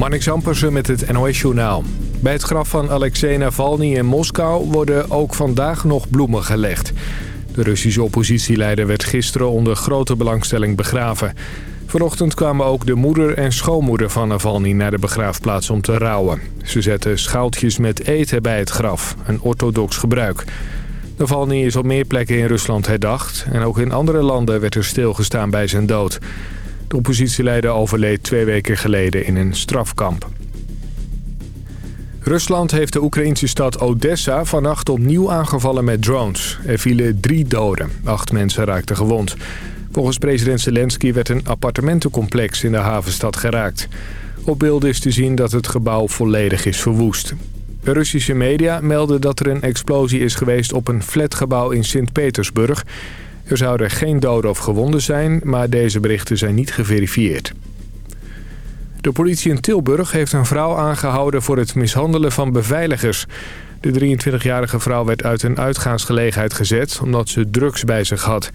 Marnix Ampersen met het NOS-journaal. Bij het graf van Alexei Navalny in Moskou worden ook vandaag nog bloemen gelegd. De Russische oppositieleider werd gisteren onder grote belangstelling begraven. Vanochtend kwamen ook de moeder en schoonmoeder van Navalny naar de begraafplaats om te rouwen. Ze zetten schaaltjes met eten bij het graf, een orthodox gebruik. Navalny is op meer plekken in Rusland herdacht... en ook in andere landen werd er stilgestaan bij zijn dood. De oppositieleider overleed twee weken geleden in een strafkamp. Rusland heeft de Oekraïnse stad Odessa vannacht opnieuw aangevallen met drones. Er vielen drie doden. Acht mensen raakten gewond. Volgens president Zelensky werd een appartementencomplex in de havenstad geraakt. Op beelden is te zien dat het gebouw volledig is verwoest. Russische media melden dat er een explosie is geweest op een flatgebouw in Sint-Petersburg. Er zouden geen doden of gewonden zijn, maar deze berichten zijn niet geverifieerd. De politie in Tilburg heeft een vrouw aangehouden voor het mishandelen van beveiligers. De 23-jarige vrouw werd uit een uitgaansgelegenheid gezet omdat ze drugs bij zich had.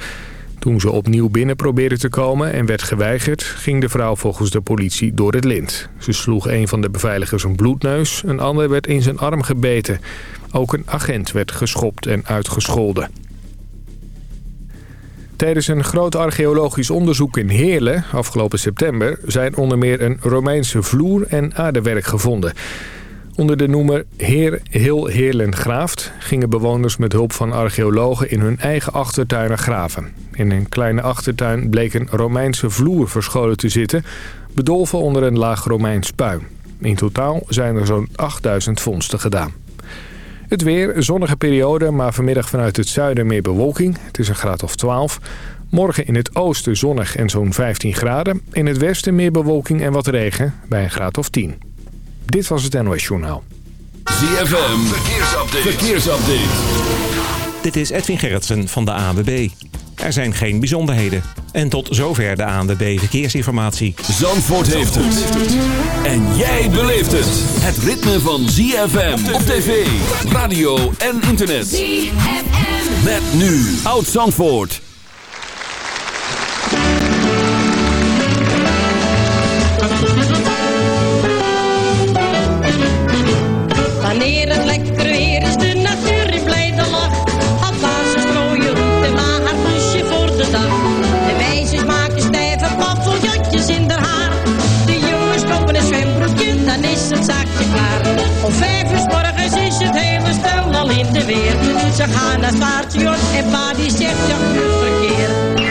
Toen ze opnieuw binnen probeerde te komen en werd geweigerd... ging de vrouw volgens de politie door het lint. Ze sloeg een van de beveiligers een bloedneus, een ander werd in zijn arm gebeten. Ook een agent werd geschopt en uitgescholden. Tijdens een groot archeologisch onderzoek in Heerlen afgelopen september... zijn onder meer een Romeinse vloer en aardewerk gevonden... Onder de noemer Heer Heel Heerlen Graaft gingen bewoners met hulp van archeologen in hun eigen achtertuinen graven. In een kleine achtertuin bleek een Romeinse vloer verscholen te zitten, bedolven onder een laag Romeins puin. In totaal zijn er zo'n 8000 vondsten gedaan. Het weer, zonnige periode, maar vanmiddag vanuit het zuiden meer bewolking. Het is een graad of 12. Morgen in het oosten zonnig en zo'n 15 graden. In het westen meer bewolking en wat regen bij een graad of 10. Dit was het NOS Journaal. ZFM, verkeersupdate. verkeersupdate. Dit is Edwin Gerritsen van de ANWB. Er zijn geen bijzonderheden. En tot zover de ANWB Verkeersinformatie. Zandvoort heeft het. En jij beleeft het. Het ritme van ZFM op tv, radio en internet. ZFM. Met nu Oud Zandvoort. Ze gaan naar het station en pa die zegt ja, verkeer. Zandvoort,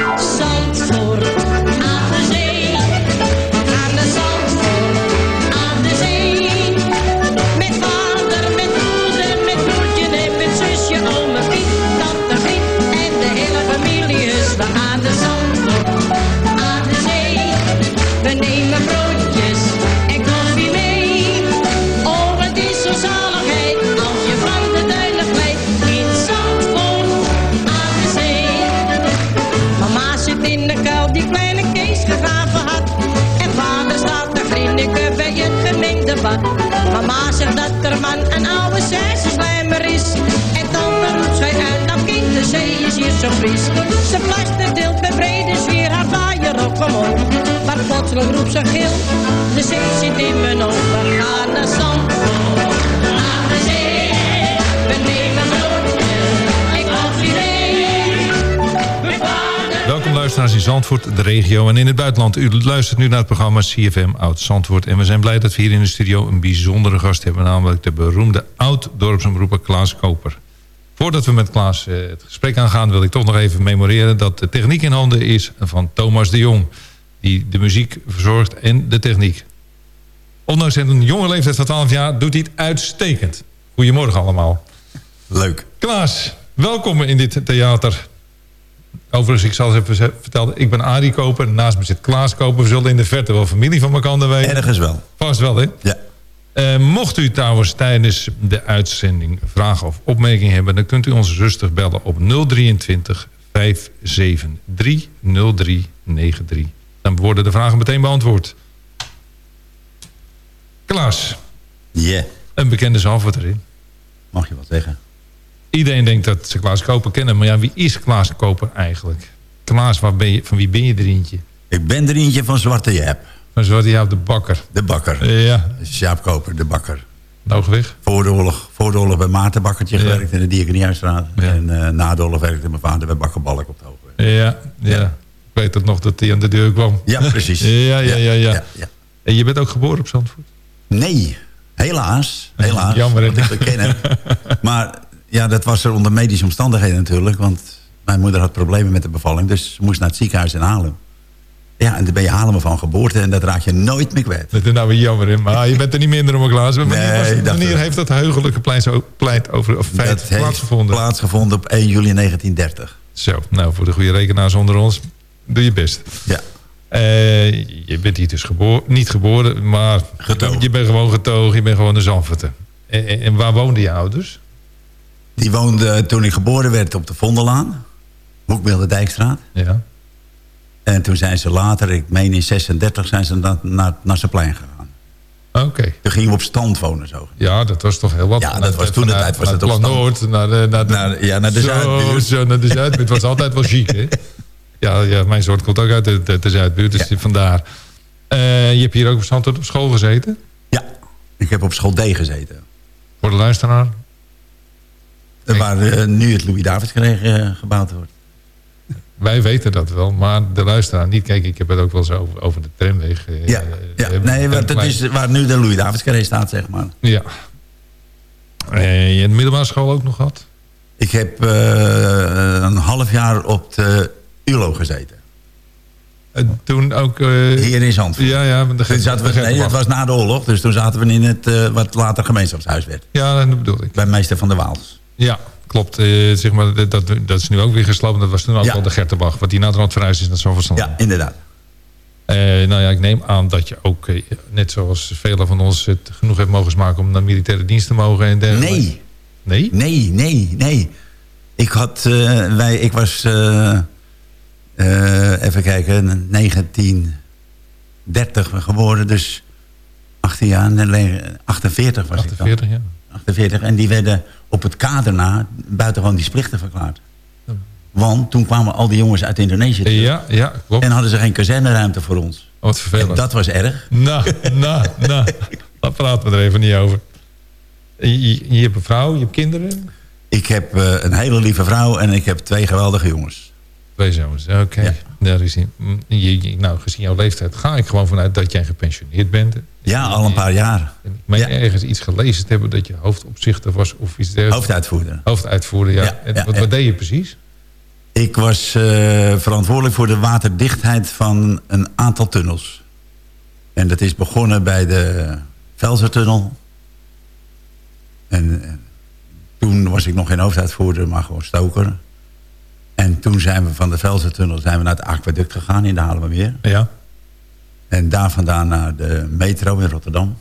fris. Ze plaster deelt met brede sfeer haar vaaier op omhoog. Maar plotseling roept ze gil, de zee zit in mijn ogen. We gaan naar Zandvoort, de zee. We nemen. We varen Welkom luisteraars in Zandvoort, de regio en in het buitenland. U luistert nu naar het programma CFM Oud Zandvoort. En we zijn blij dat we hier in de studio een bijzondere gast hebben. Namelijk de beroemde oud-dorpsomroeper Klaas Koper. Voordat we met Klaas eh, het gesprek aangaan wil ik toch nog even memoreren... dat de techniek in handen is van Thomas de Jong. Die de muziek verzorgt en de techniek. Ondanks een jonge leeftijd van 12 jaar doet hij het uitstekend. Goedemorgen allemaal. Leuk. Klaas, welkom in dit theater. Overigens, ik zal eens even vertellen. Ik ben Arie Koper, naast me zit Klaas Koper. We zullen in de verte wel familie van elkaar weten. Ergens wel. Vast wel, hè? Ja. Eh, mocht u trouwens tijdens de uitzending vragen of opmerkingen hebben... dan kunt u ons rustig bellen op 023 573 0393. Dan worden de vragen meteen beantwoord. Klaas, Yeah. een bekende Zandvoort erin. Mag je wat zeggen? Iedereen denkt dat ze Klaas Koper kennen. Maar ja, wie is Klaas Koper eigenlijk? Klaas, waar ben je, van wie ben je er eentje? Ik ben er eentje van Zwarte Jep. Maar zo had hij de bakker. De bakker. Ja, Sjaap Koper, de bakker. nou weg. Voor de oorlog, voor de oorlog bij Maarten Bakkertje Ja. gewerkt in de Dierkeniehuisstraat. Ja. En eh, na de oorlog werkte mijn vader bij Bakkerbalk op de Hoogweg. Ja, ja. Ik weet het nog dat hij aan de deur kwam. Ja, precies. Ja, ja, ja, ja. En je bent ook geboren op Zandvoort? Nee, helaas. Helaas. Jammer, hè? Want ik beken het. Maar ja, dat was er onder medische omstandigheden natuurlijk. Want mijn moeder had problemen met de bevalling. Dus ze moest naar het ziekenhuis in Haarlem. Ja, en daar ben je Haarlem van geboorte. En dat raak je nooit meer kwijt. Dat is nou weer jammer, hè? Maar je bent er niet minder om. Wanneer, was- dacht wanneer ik. heeft dat heugelijke pleit, pleit over, of feit dat heeft plaatsgevonden? plaatsgevonden op 1 juli 1930. Zo, nou, voor de goede rekenaars onder ons, doe je best. Ja, Eh, je bent hier dus geboren, niet geboren, maar Getogen. je bent gewoon getogen, je bent gewoon een Zandvoorter. En, waar woonden je ouders? die woonde toen ik geboren werd op de Vondellaan. Hoekbeelde Dijkstraat. Ja. En toen zijn ze later, ik meen in 36, zijn ze naar, naar, naar Nassauplein gegaan. Oké. Toen gingen we op stand wonen zo. Ja, dat was toch heel wat. Ja, dat Naar- was toen de tijd was het op stand. Noord, naar de, naar de, Naar- ja, naar de zo, Zuidbuurt. Zo, naar de Zuidbuurt. Was altijd wel chic, hè? Ja, ja, mijn soort komt ook uit de, de, de Zuidbuurt, dus Ja. vandaar. Eh, je hebt hier ook op Zandvoort op school gezeten? Ja, ik heb op school D gezeten. Voor de luisteraar? Waar eh, nu het Louis Davids eh, gebouwd wordt. Wij weten dat wel, maar de luisteraar niet. Kijk, ik heb het ook wel eens over, over de tramweg. eh, Ja, eh, ja. eh, nee, want dat is waar nu de Louis Davids staat, zeg maar. Ja. Eh, je hebt de middelbare school ook nog gehad? Ik heb een half jaar op de ULO gezeten. En toen ook... eh, Hier in Zandvoort. ja, ja. maar de Toen zaten we, nee, dat was na de oorlog, dus toen zaten we in het wat later gemeenschapshuis werd. Ja, dat bedoel ik. Bij meester van der Waals. Ja, klopt. Eh, zeg maar, dat, dat, dat is nu ook weer gesloopt. Dat was toen ook Ja. al de Gertenbach. Wat die na de rand verhuisd is naar Zandvoort. Ja, inderdaad. Eh, nou ja, ik neem aan dat je ook, eh, net zoals velen van ons... het genoeg hebt mogen smaken om naar militaire dienst te mogen en dergelijke. Nee, Nee? nee, nee, nee. Ik had, wij, ik was, even kijken, 1930 geboren, dus 18 jaar, nee, 48 was ik 48, ja. 48, en die werden op het kader na buitengewoon dienstplichtig verklaard. Want toen kwamen al die jongens uit Indonesië terug. Ja, ja, klopt. En hadden ze geen kazerneruimte voor ons. Wat En vervelend. dat was erg. Nou, nou, nou. Daar praten we er even niet over. Je, hebt een vrouw, je hebt kinderen? Ik heb eh, een hele lieve vrouw en ik heb twee geweldige jongens. Twee zoons, oké. Ja. Daar is hij. Mm, nou, gezien jouw leeftijd ga ik gewoon vanuit dat jij gepensioneerd bent. Ja, al een paar jaar. Meen Ja. ergens iets gelezen te hebben dat je hoofdopzichter was of iets dergelijks. Hoofduitvoerder. Hoofduitvoerder, ja. Ja, En ja, wat, deed je precies? Ik was eh, verantwoordelijk voor de waterdichtheid van een aantal tunnels. En dat is begonnen bij de Velsertunnel. En eh, toen was ik nog geen hoofduitvoerder, maar gewoon stoker. En toen zijn we van de Velsertunnel zijn we naar het aquaduct gegaan in de Haarlemmermeer. Ja. En daar vandaan naar de metro in Rotterdam.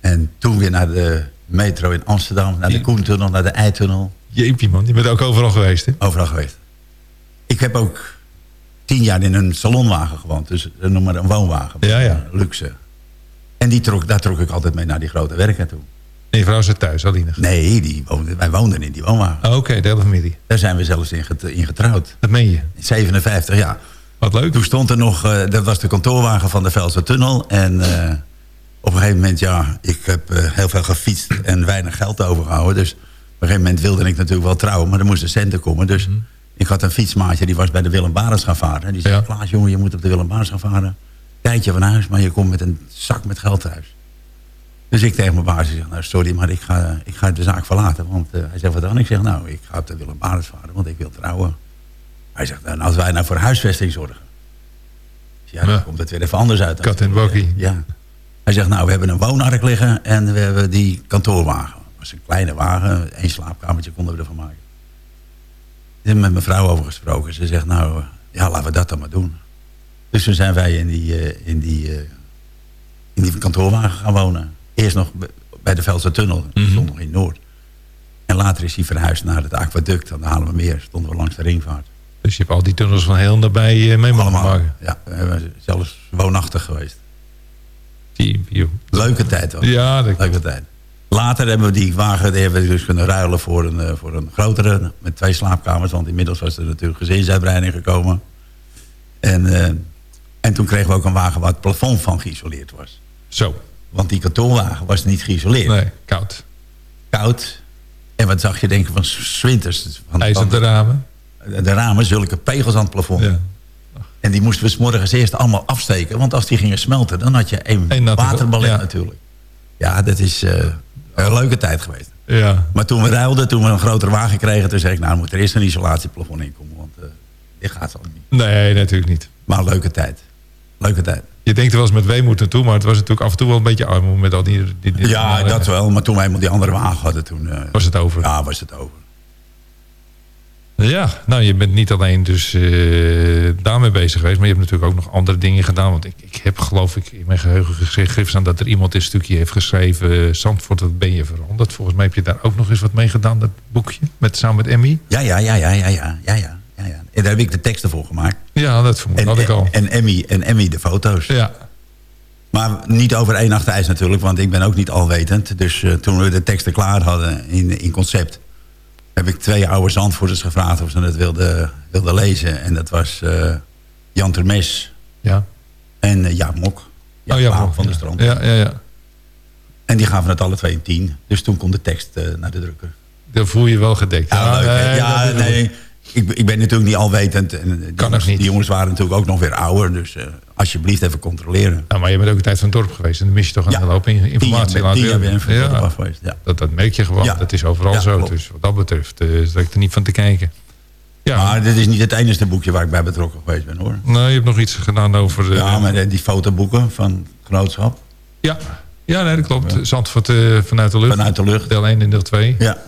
En toen weer naar de metro in Amsterdam, naar de Ja. Koentunnel, naar de Eitunnel. Jeepie man, je bent ook overal geweest hè? Overal geweest. Ik heb ook tien jaar in een salonwagen gewoond. Dus eh, noem maar een woonwagen. Ja, ja. Luxe. En die trok, daar trok ik altijd mee naar die grote werken toe. En je vrouw zit thuis, Aline. Nee, die woonde, wij woonden in die woonwagen. Oh, Oké, de hele familie. Daar zijn we zelfs in, get- in getrouwd. Dat meen je. In 57 jaar. Wat leuk. Toen stond er nog, eh, dat was de kantoorwagen van de Velse Tunnel. En eh, op een gegeven moment, ja, ik heb eh, heel veel gefietst en weinig geld overgehouden. Dus op een gegeven moment wilde ik natuurlijk wel trouwen, maar er moesten centen komen. Dus ik had een fietsmaatje, die was bij de Willem Barens gaan varen. En die zei, Ja. Klaas jongen, je moet op de Willem Barens gaan varen. Tijdje van huis, maar je komt met een zak met geld thuis. Dus ik tegen mijn baas, zeg, nou sorry, maar ik ga, ik ga de zaak verlaten. Want hij zegt, wat dan? Ik zeg, nou, ik ga op de Willem Barens varen, want ik wil trouwen. Hij zegt, nou, als wij nou voor huisvesting zorgen. Ja, dan Ja. komt het weer even anders uit. Kat en bakkie. Ja. Hij zegt, nou, we hebben een woonark liggen en we hebben die kantoorwagen. Dat was een kleine wagen, één slaapkamertje konden we ervan maken. Ik heb met mijn vrouw over gesproken. Ze zegt, nou, ja, laten we dat dan maar doen. Dus toen zijn wij in die, eh, in die, eh, in die kantoorwagen gaan wonen. Eerst nog bij de Velse Tunnel, die stond nog in Noord. En later is hij verhuisd naar het aquaduct aan de Haarlemmermeer. Stonden we langs de ringvaart. Dus je hebt al die tunnels van heel nabij eh, mee mogen maken. Ja, we hebben zelfs woonachtig geweest. Leuke tijd hoor. Ja, dat, Leuke tijd. Later hebben we die wagen die hebben we dus kunnen ruilen voor een, eh, voor een grotere. Met twee slaapkamers. Want inmiddels was er natuurlijk gezinsuitbreiding gekomen. En, eh, En toen kregen we ook een wagen waar het plafond van geïsoleerd was. Zo. Want die kantoorwagen was niet geïsoleerd. Nee, koud. Koud. En wat zag je denken van zwinters? Van, de ramen. De ramen, zulke pegels aan het plafond. Ja. En die moesten we 's morgens eerst allemaal afsteken. Want als die gingen smelten, dan had je een waterballet ja. natuurlijk. Ja, dat is eh, een leuke tijd geweest. Ja. Maar toen we ruilden, toen we een grotere wagen kregen... toen zei ik, nou, moet er eerst een isolatieplafond in komen. Want eh, dit gaat zo niet. Nee, natuurlijk niet. Maar een leuke tijd. Leuke tijd. Je denkt er wel eens met weemoed naartoe, maar het was natuurlijk af en toe wel een beetje armoede met al die... die, die Ja, dat wel. Maar toen we eenmaal die andere wagen hadden, toen... eh, Was het over. Ja, was het over. Ja, nou je bent niet alleen dus eh, daarmee bezig geweest. Maar je hebt natuurlijk ook nog andere dingen gedaan. Want ik, ik heb geloof ik in mijn geheugen gegeven aan dat er iemand dit stukje heeft geschreven. Eh, Zandvoort, wat ben je veranderd? Volgens mij heb je daar ook nog eens wat mee gedaan, dat boekje. Met, samen met Emmy. Ja, ja, ja, ja, ja, ja, ja, ja. ja. En daar heb ik de teksten voor gemaakt. Ja, dat vermoed en, had ik al. En Emmy, en Emmy de foto's. Ja. Maar niet over één nacht ijs natuurlijk, want ik ben ook niet alwetend. Dus eh, toen we de teksten klaar hadden in, in concept heb ik twee oude Zandvoorters gevraagd of ze het wilden, wilden lezen. En dat was eh, Jan Termes ja. en eh, Jaap Mok. Jaap oh maar- van de. Strand. Ja, ja, ja. En die gaven het alle twee in tien. Dus toen kon de tekst eh, naar de drukker. Dan voel je wel gedekt. Ja, leuk. ja, bedoel ik. nee. Ik, ik ben natuurlijk niet alwetend. En eh, die Kan ook niet. Die jongens waren natuurlijk ook nog weer ouder. Dus eh, alsjeblieft even controleren. Nou, maar je bent ook een tijd van het dorp geweest. En dan mis je toch een Ja. hele hoop in- informatie. Tien jaar, laten tien jaar ben ik van het ja, dorp geweest. Ja. dat, dat merk je gewoon. Ja. Dat is overal Ja, zo. klopt. Dus wat dat betreft uh, is er niet van te kijken. Ja, Maar dit is niet het enige boekje waar ik bij betrokken geweest ben hoor. nou, je hebt nog iets gedaan over... de- Ja, maar die fotoboeken van Genootschap. ja. ja, nee, dat klopt. Zandvoort vanuit de lucht. Vanuit de lucht. Deel 1 en deel 2. Ja.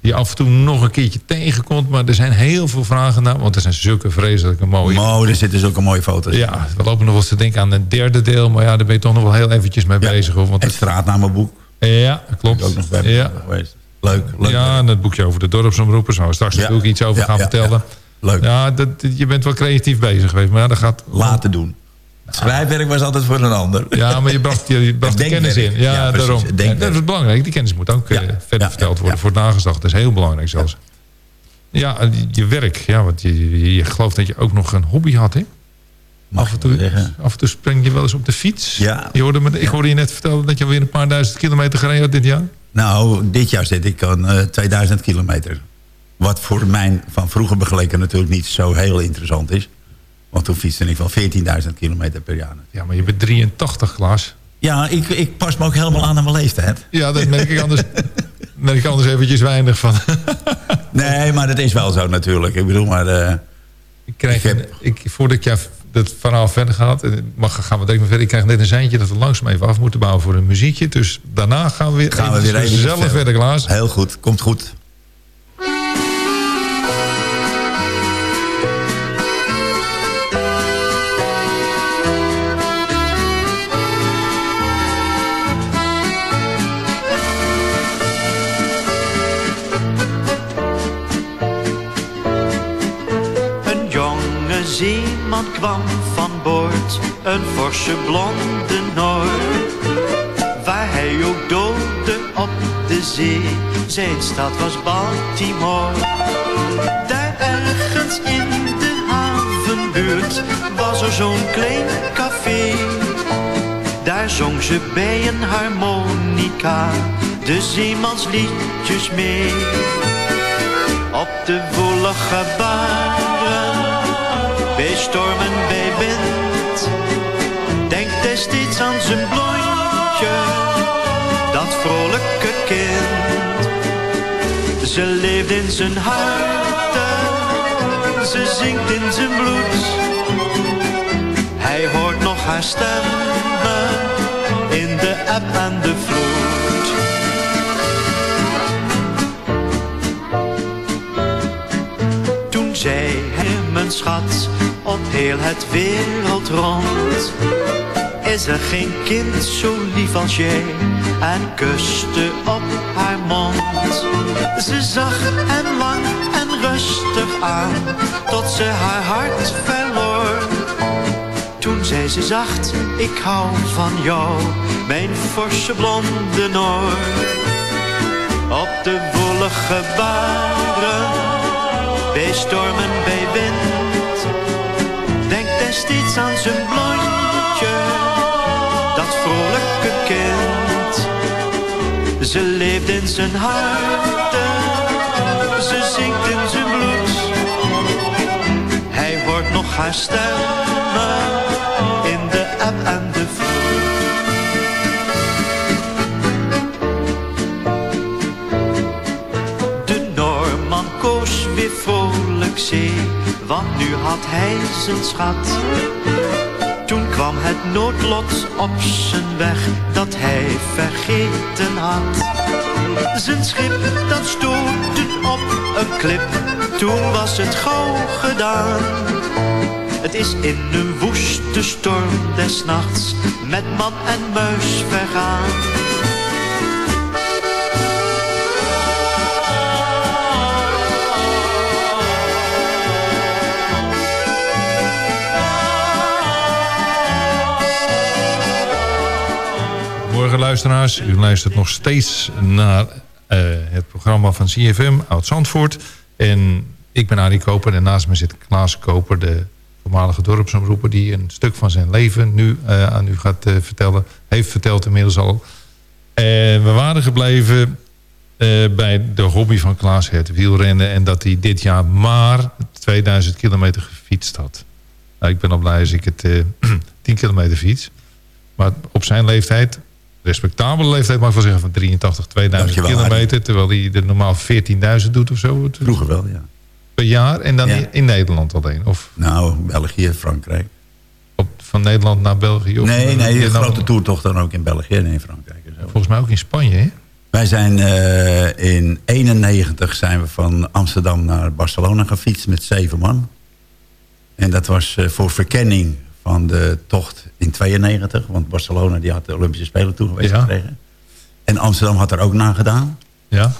Die af en toe nog een keertje tegenkomt. Maar er zijn heel veel vragen naar. Want er zijn zulke vreselijke mooie... Mo, er zitten zulke mooie foto's. ja, we lopen nog wel eens te denken aan een derde deel. Maar ja, daar ben je toch nog wel heel eventjes mee Ja. bezig. Hoor, want Het straatnamenboek. ja, klopt. Ook nog bij ja. geweest. Leuk, leuk. ja, en het boekje over de dorpsomroepers. Waar we straks Ja. natuurlijk iets over Ja, gaan vertellen. Leuk. Ja, dat, je bent wel creatief bezig geweest. Maar ja, dat gaat... Laten doen. Schrijfwerk was altijd voor een ander. Ja, maar je bracht, je, bracht de kennis in. Ja, daarom. dat is belangrijk. Die kennis moet ook Ja. eh, verder verteld worden. Voor het nageslacht. Dat is heel belangrijk zelfs. Ja, je, werk. Ja, want je, je, je gelooft dat je ook nog een hobby had, hè? Mag Af en, toe, af en toe spring je wel eens op de fiets. Ja. Je hoorde me, ik hoorde je net vertellen dat je alweer een paar duizend kilometer gereden had dit jaar. Nou, dit jaar zit ik aan eh, 2000 kilometer. Wat voor mijn van vroeger begeleken natuurlijk niet zo heel interessant is. Want toen fietste ik wel 14.000 kilometer per jaar. Ja, maar je bent 83, Klaas. Ja, ik, ik pas me ook helemaal aan aan mijn leeftijd. Ja, dat merk ik anders, merk ik anders eventjes weinig van. Nee, maar dat is wel zo natuurlijk. Ik bedoel, maar... eh, Ik krijg, Ik heb- een- ik, voordat jij dat verhaal verder gaat, eh, mag, gaan we direct maar verder. Ik krijg net een seintje dat we langzaam even af moeten bouwen voor een muziekje. Dus daarna gaan we weer, gaan we weer even zelf verder, Klaas. Heel goed, komt goed. Kwam van boord, een forse blonde Noor. Waar hij ook doodde op de zee, zijn stad was Baltimore. Daar ergens in de havenbuurt was er zo'n klein café. Daar zong ze bij een harmonica de zeemansliedjes mee. Op de woelige baren, bij stormen, bij wind, denkt hij steeds aan zijn blondje, dat vrolijke kind. Ze leeft in zijn hart, ze zingt in zijn bloed. Hij hoort nog haar stemmen in de eb en de vloed. Toen zei hij, mijn schat, heel het wereld rond. Is er geen kind zo lief als jij en kuste op haar mond. Ze zag hem lang en rustig aan, tot ze haar hart verloor. Toen zei ze zacht, ik hou van jou, mijn forse blonde Noor. Op de woelige baren, bij stormen, bij wind, hij hij steeds aan zijn blondje, dat vrolijke kind. Ze leeft in zijn hart, ze zingt in zijn bloed. Hij wordt nog haar stem in de app en de vloed. De Norman koos weer vrolijk zee, want nu had hij zijn schat. Toen kwam het noodlot op zijn weg, dat hij vergeten had. Zijn schip dat stootte op een klip, toen was het gauw gedaan. Het is in een woeste storm des nachts, met man en muis vergaan. Luisteraars, u luistert nog steeds naar eh, het programma van CFM Oud Zandvoort. En ik ben Arie Koper en naast me zit Klaas Koper, de voormalige dorpsomroeper... die een stuk van zijn leven nu eh, aan u gaat eh, vertellen. Heeft verteld inmiddels al. En we waren gebleven bij de hobby van Klaas, het wielrennen... en dat hij dit jaar maar 2000 kilometer gefietst had. Nou, ik ben al blij als ik het eh 10 kilometer fiets. Maar op zijn leeftijd, respectabele leeftijd mag ik wel zeggen... van 83, 2000 Dankjewel, kilometer... terwijl hij er normaal 14.000 doet of zo Vroeger wel, ja. per jaar. En dan Ja. in, Nederland alleen. Of Nou, België, Frankrijk. op, van Nederland naar België. Of Nee, nee, de dan- grote toertocht dan ook in België en in Frankrijk. En zo. Volgens mij ook in Spanje, hè? Wij zijn eh, in 91 zijn we van Amsterdam naar Barcelona gefietst met zeven man. En dat was eh, voor verkenning van de tocht in 92. Want Barcelona die had de Olympische Spelen toegewezen Ja. gekregen. En Amsterdam had er ook na gedaan. Ja.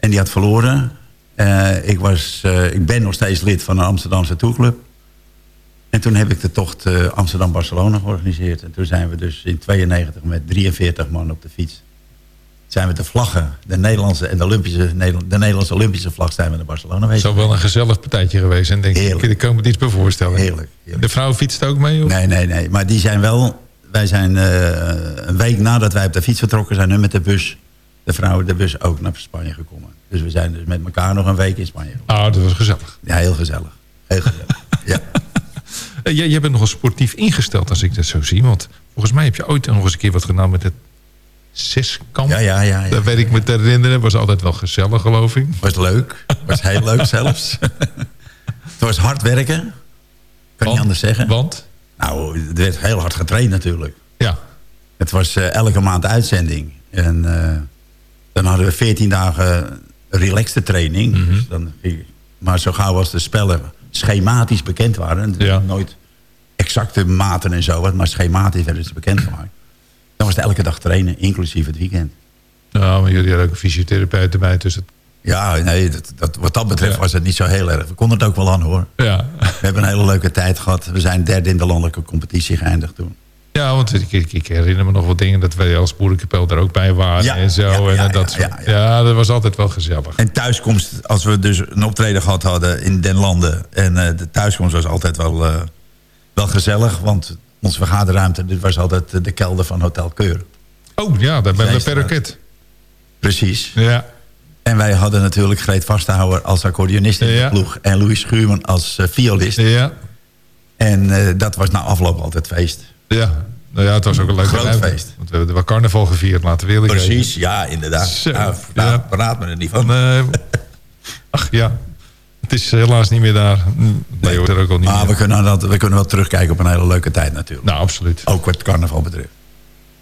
En die had verloren. Eh, ik, was, eh, ik ben nog steeds lid van de Amsterdamse toerclub. En toen heb ik de tocht eh, Amsterdam-Barcelona georganiseerd. En toen zijn we dus in 92 met 43 man op de fiets. Zijn we de vlaggen, de Nederlandse en de Olympische, de Nederlandse Olympische vlag zijn we naar Barcelona Het geweest. zou wel een gezellig partijtje geweest zijn, denk ik. Daar kan ik me iets bij voorstellen. Heerlijk, heerlijk. De vrouw fietst ook mee? Of? Nee, nee, nee. Maar die zijn wel... Wij zijn eh, een week nadat wij op de fiets vertrokken... zijn nu met de bus, de vrouwen, de bus ook naar Spanje gekomen. Dus we zijn dus met elkaar nog een week in Spanje. Ah, dat was gezellig. Ja, heel gezellig. Heel gezellig. ja. Eh, Jij, jij bent nogal sportief ingesteld als ik dat zo zie. Want volgens mij heb je ooit nog eens een keer wat gedaan met het zeskamp. Ja, ja, ja, ja. Dat weet ik me te herinneren. Was altijd wel gezellig, geloof ik. Was leuk. Was heel leuk zelfs. het was hard werken. Kan niet Want? anders zeggen. Want? Nou, er werd heel hard getraind natuurlijk. Ja. Het was eh, elke maand uitzending. En eh, dan hadden we 14 dagen relaxte training. Mhm. dus dan, maar zo gauw als de spellen schematisch bekend waren... Ja. nooit exacte maten en zo... maar schematisch werden ze bekendgemaakt... dan was het elke dag trainen, inclusief het weekend. Nou, maar jullie hadden ook een fysiotherapeut erbij. Dus het, Ja, nee, dat, dat, wat dat betreft Ja. was het niet zo heel erg. We konden het ook wel aan, hoor. ja. We hebben een hele leuke tijd gehad. We zijn derde in de landelijke competitie geëindigd toen. ja, want ik, ik, ik herinner me nog wat dingen... dat wij als boerenkapel er ook bij waren Ja, en zo. ja, en dat ja, dat was altijd wel gezellig. En thuiskomst, als we dus een optreden gehad hadden in den landen... en eh, de thuiskomst was altijd wel, eh, wel gezellig... want onze vergaderruimte dit was altijd de kelder van Hotel Keur. Oh ja, daar ben we Zijstraat. Perroquet. Precies. Ja. En wij hadden natuurlijk Greet Vasthouwer als accordeonist in Ja. de ploeg... en Louis Schuurman als eh, violist. Ja. En eh, dat was na afloop altijd feest. Ja. Nou ja, het was ook een leuk Groot feest. Want we hebben wel carnaval gevierd, laten we eerlijk zijn. Precies, ja, inderdaad. Zo, Nou, ja. daar praat me er niet van. Nee. Ach ja, het is helaas niet meer daar. Er ook al niet Maar we kunnen, dat, we kunnen wel terugkijken op een hele leuke tijd natuurlijk. Nou, absoluut. Ook wat carnaval betreft.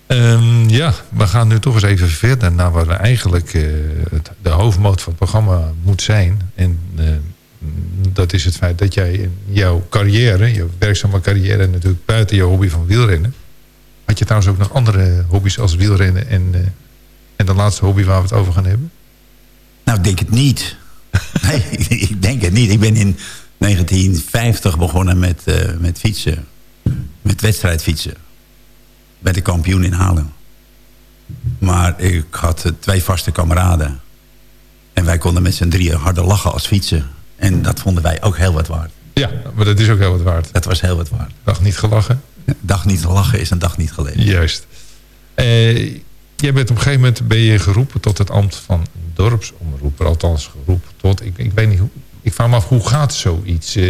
Ehm, ja, we gaan nu toch eens even verder naar waar eigenlijk eh, het, de hoofdmoot van het programma moet zijn. En eh, dat is het feit dat jij in jouw carrière, jouw werkzame carrière... natuurlijk buiten je hobby van wielrennen... had je trouwens ook nog andere hobby's als wielrennen... en, eh, en de laatste hobby waar we het over gaan hebben? Nou, ik denk het niet. Nee, ik denk het niet. Ik ben in 1950 begonnen met, eh, met fietsen. Met wedstrijdfietsen. Bij de kampioen in Haarlem. Maar ik had eh, twee vaste kameraden. En wij konden met z'n drieën harder lachen als fietsen. En dat vonden wij ook heel wat waard. Ja, maar dat is ook heel wat waard. Dat was heel wat waard. Dag niet gelachen. Dag niet lachen is een dag niet geleden. Juist. Eh, jij bent op een gegeven moment ben je geroepen tot het ambt van dorpsomroeper. Althans geroepen tot, ik, ik weet niet hoe... Ik vraag me af, hoe gaat zoiets? Eh,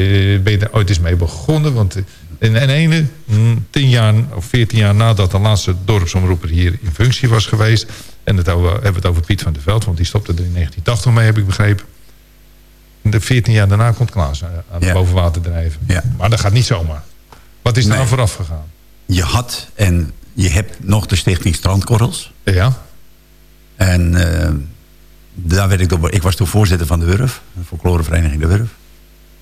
ben je er ooit eens mee begonnen? Want eh, in een ene, mm, tien jaar of veertien jaar nadat de laatste dorpsomroeper hier in functie was geweest... en het over, hebben we het over Piet van der Veld, want die stopte er in 1980 mee, heb ik begrepen. De 14 jaar daarna komt Klaas aan het Ja. boven water drijven. Ja. Maar dat gaat niet zomaar. Wat is daar Nee. aan vooraf gegaan? Je had en je hebt nog de stichting Strandkorrels. Ja, En eh, daar werd ik door... Ik was toen voorzitter van de Wurf. De folklorevereniging De Wurf.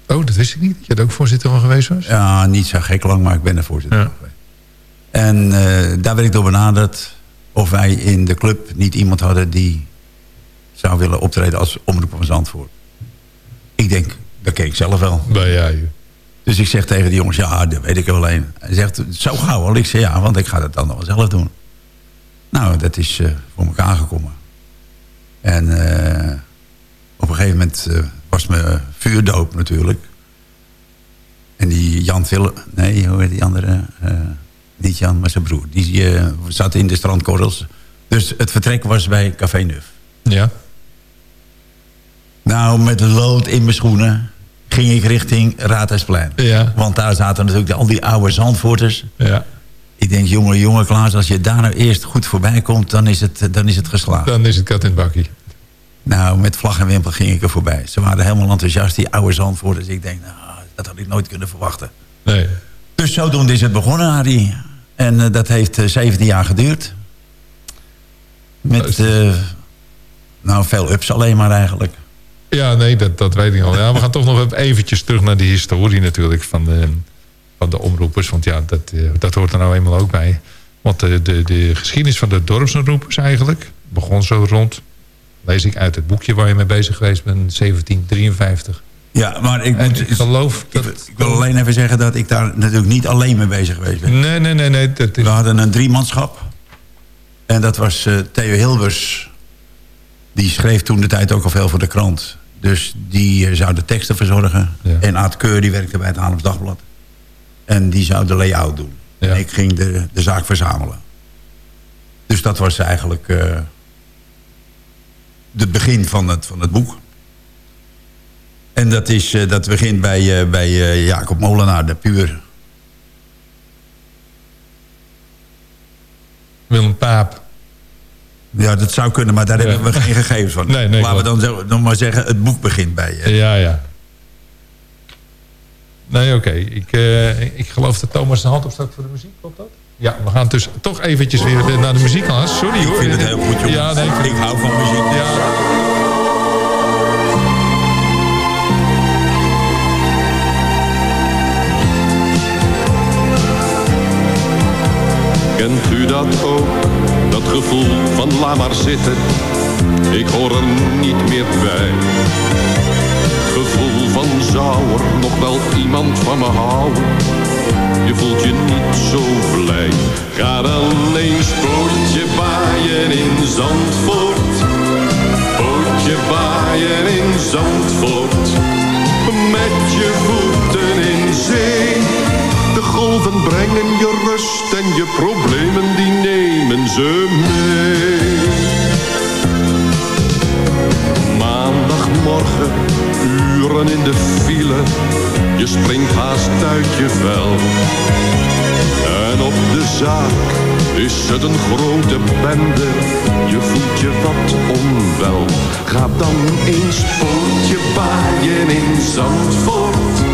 Oh, dat wist ik niet. Dat je er ook voorzitter van geweest was? Ja, niet zo gek lang, maar ik ben er voorzitter Ja. van geweest. En eh, daar werd ik door benaderd of wij in de club niet iemand hadden die zou willen optreden als omroeper van Zandvoort. Ik denk, dat ken ik zelf wel. Jou. Dus ik zeg tegen de jongens, ja, dat weet ik er wel een. Hij zegt, zo gauw al. Ik zeg, ja, want ik ga dat dan nog wel zelf doen. Nou, dat is eh, voor elkaar gekomen. En eh, op een gegeven moment eh, was mijn vuurdoop natuurlijk. En die Jan Willem, nee, hoe heet die andere? Niet Jan, maar zijn broer. Die zat in de strandkorrels. Dus het vertrek was bij Café Nuf. Ja. Nou, met lood in mijn schoenen ging ik richting Raadhuisplein. Ja. Want daar zaten natuurlijk al die oude Zandvoorters. Ja. Ik denk, jongen, jongen Klaas, als je daar nou eerst goed voorbij komt... dan is het, dan is het geslaagd. Dan is het kat in het bakkie. Nou, met vlag en wimpel ging ik er voorbij. Ze waren helemaal enthousiast, die oude Zandvoorters. Ik denk, nou, dat had ik nooit kunnen verwachten. Nee. Dus zodoende is het begonnen, Harry. En eh, dat heeft eh, 17 jaar geduurd. Met, eh, nou, veel ups alleen maar eigenlijk. Ja, nee, dat, dat weet ik al. Ja, we gaan toch nog eventjes terug naar die historie natuurlijk van de, van de omroepers. Want ja, dat, eh, dat hoort er nou eenmaal ook bij. Want de, de, de geschiedenis van de dorpsomroepers eigenlijk begon zo rond... lees ik uit het boekje waar je mee bezig geweest bent, 1753. Ja, maar ik, moet, ik geloof dat... ik wil alleen even zeggen dat ik daar natuurlijk niet alleen mee bezig geweest ben. Nee, nee, nee, nee. Dat is, We hadden een driemanschap. En dat was eh, Theo Hilbers. Die schreef toen de tijd ook al veel voor de krant. Dus die eh, zou de teksten verzorgen. Ja. En Aad Keur die werkte bij het Haarlems Dagblad. En die zou de layout doen. Ja. En ik ging de, de zaak verzamelen. Dus dat was eigenlijk eh het begin van het, van het boek. En dat, is, eh, dat begint bij, bij Jacob Molenaar, de puur. Willem Paap. Ja, dat zou kunnen, maar daar Ja. hebben we geen gegevens van. Nee, nee, Laten we dan zo, nog maar zeggen, het boek begint bij je. Ja, ja. Nee, oké. Ik, eh, ik geloof dat Thomas de hand opstaat voor de muziek. Klopt dat? Ja, we gaan dus toch eventjes weer naar de muziek gaan. Sorry Ik hoor. vind het heel goed, jongens. Ja, nee, ik ik hou van muziek. Ja. Kent u dat ook? Gevoel van laat maar zitten. Ik hoor er niet meer bij. Gevoel van zou er nog wel iemand van me houden. Je voelt je niet zo blij. Ga dan eens baaien in Zandvoort. Pootje baaien in Zandvoort. Met je voeten in zee. Golven brengen je rust en je problemen die nemen ze mee. Maandagmorgen, uren in de file, je springt haast uit je vel. En op de zaak is het een grote bende, je voelt je wat onwel. Ga dan eens pootje baaien in Zandvoort.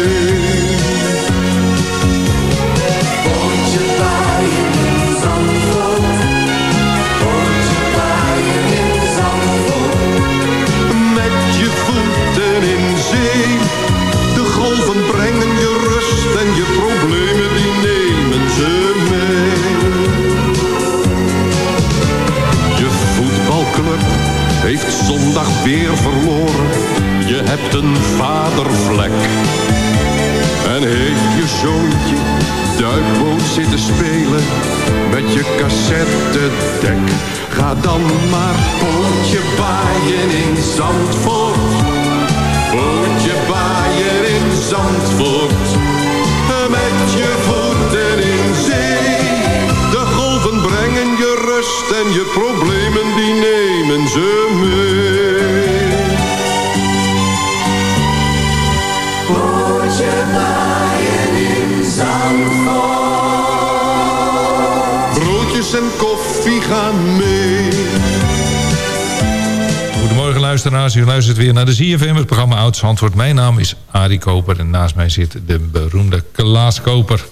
Weer naar de ZFM, het programma Oud Zandvoort. Mijn naam is Arie Koper en naast mij zit de beroemde Klaas Koper.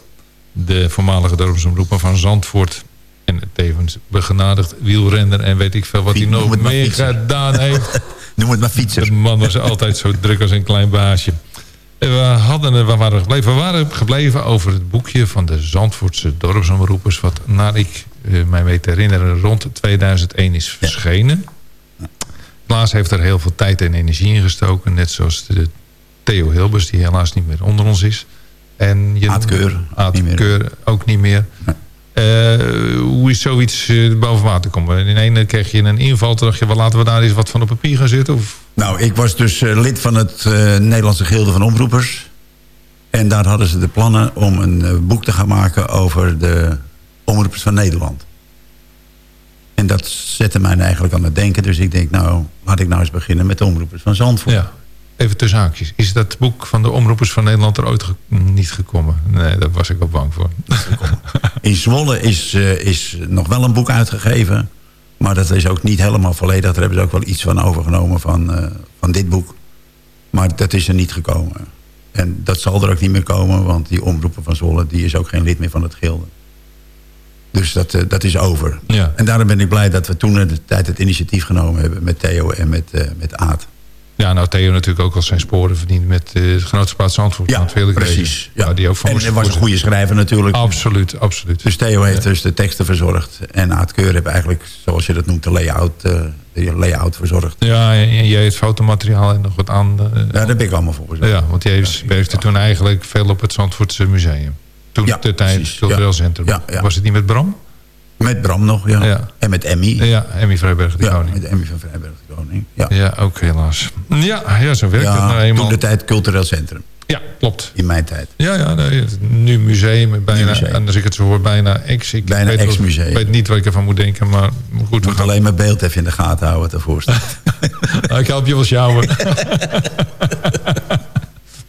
De voormalige dorpsomroeper van Zandvoort. En tevens begenadigd wielrenner en weet ik veel wat hij nog meer gedaan heeft. Noem het maar De fietser. man was altijd zo druk als een klein baasje. En We, hadden, we, waren gebleven, we waren gebleven over het boekje van de Zandvoortse dorpsomroepers... wat naar ik eh, mij weet te herinneren rond 2001 is verschenen. Klaas heeft er heel veel tijd en energie in gestoken. Net zoals de Theo Hilbers, die helaas niet meer onder ons is. En je Keur, ook Aad niet meer. Keur ook niet meer. Eh, hoe is zoiets eh, boven water komen? In ene kreeg je een inval, toen dacht je... Laten we daar eens wat van op papier gaan zetten? Of Nou, ik was dus eh, lid van het eh, Nederlandse Gilde van Omroepers. En daar hadden ze de plannen om een eh, boek te gaan maken over de omroepers van Nederland. En dat zette mij eigenlijk aan het denken. Dus ik denk, nou, laat ik nou eens beginnen met de omroepers van Zandvoort. Ja, even tussen haakjes. Is dat boek van de omroepers van Nederland er ooit ge- niet gekomen? Nee, daar was ik ook bang voor. In Zwolle is, eh, is nog wel een boek uitgegeven. Maar dat is ook niet helemaal volledig. Daar hebben ze ook wel iets van overgenomen van, eh, van dit boek. Maar dat is er niet gekomen. En dat zal er ook niet meer komen. Want die omroeper van Zwolle die is ook geen lid meer van het gilde. Dus dat, eh, dat is over. Ja. En daarom ben ik blij dat we toen de tijd het initiatief genomen hebben... met Theo en met, eh, met Aad. Ja, nou Theo natuurlijk ook al zijn sporen verdiend met eh het plaats Zandvoort. Ja, precies. Ja. Die ook van en hij was een goede schrijver natuurlijk. Absoluut, absoluut. Dus Theo heeft dus de teksten verzorgd. En Aad Keur heeft eigenlijk, zoals je dat noemt, de layout, eh, de layout verzorgd. Ja, en jij het fotomateriaal en nog wat aan. eh, Ja, daar ben ik allemaal voor ja, want jij werkte toen eigenlijk veel op het Zandvoortse museum. Toen Ja, de tijd cultureel centrum. Was het niet met Bram? Met Bram nog, ja. En met Emmy. Ja, Emmy Vrijberg de Ja, Koning. met Emmy van Vrijberg de Koning. Ja, Ja, ook helaas. Ja, ja zo werkt het nou eenmaal. toen de tijd cultureel centrum. Ja, klopt. In mijn tijd. Ja, ja nee, nu museum, bijna, Nu museum. en als ik het zo hoor, bijna ex. Ik Bijna weet wel- ex-museum. Ik weet niet wat ik ervan moet denken, maar goed, Je we moet gaan. alleen mijn beeld even in de gaten houden tevoor staat. Nou, ik help je wel sjouwen.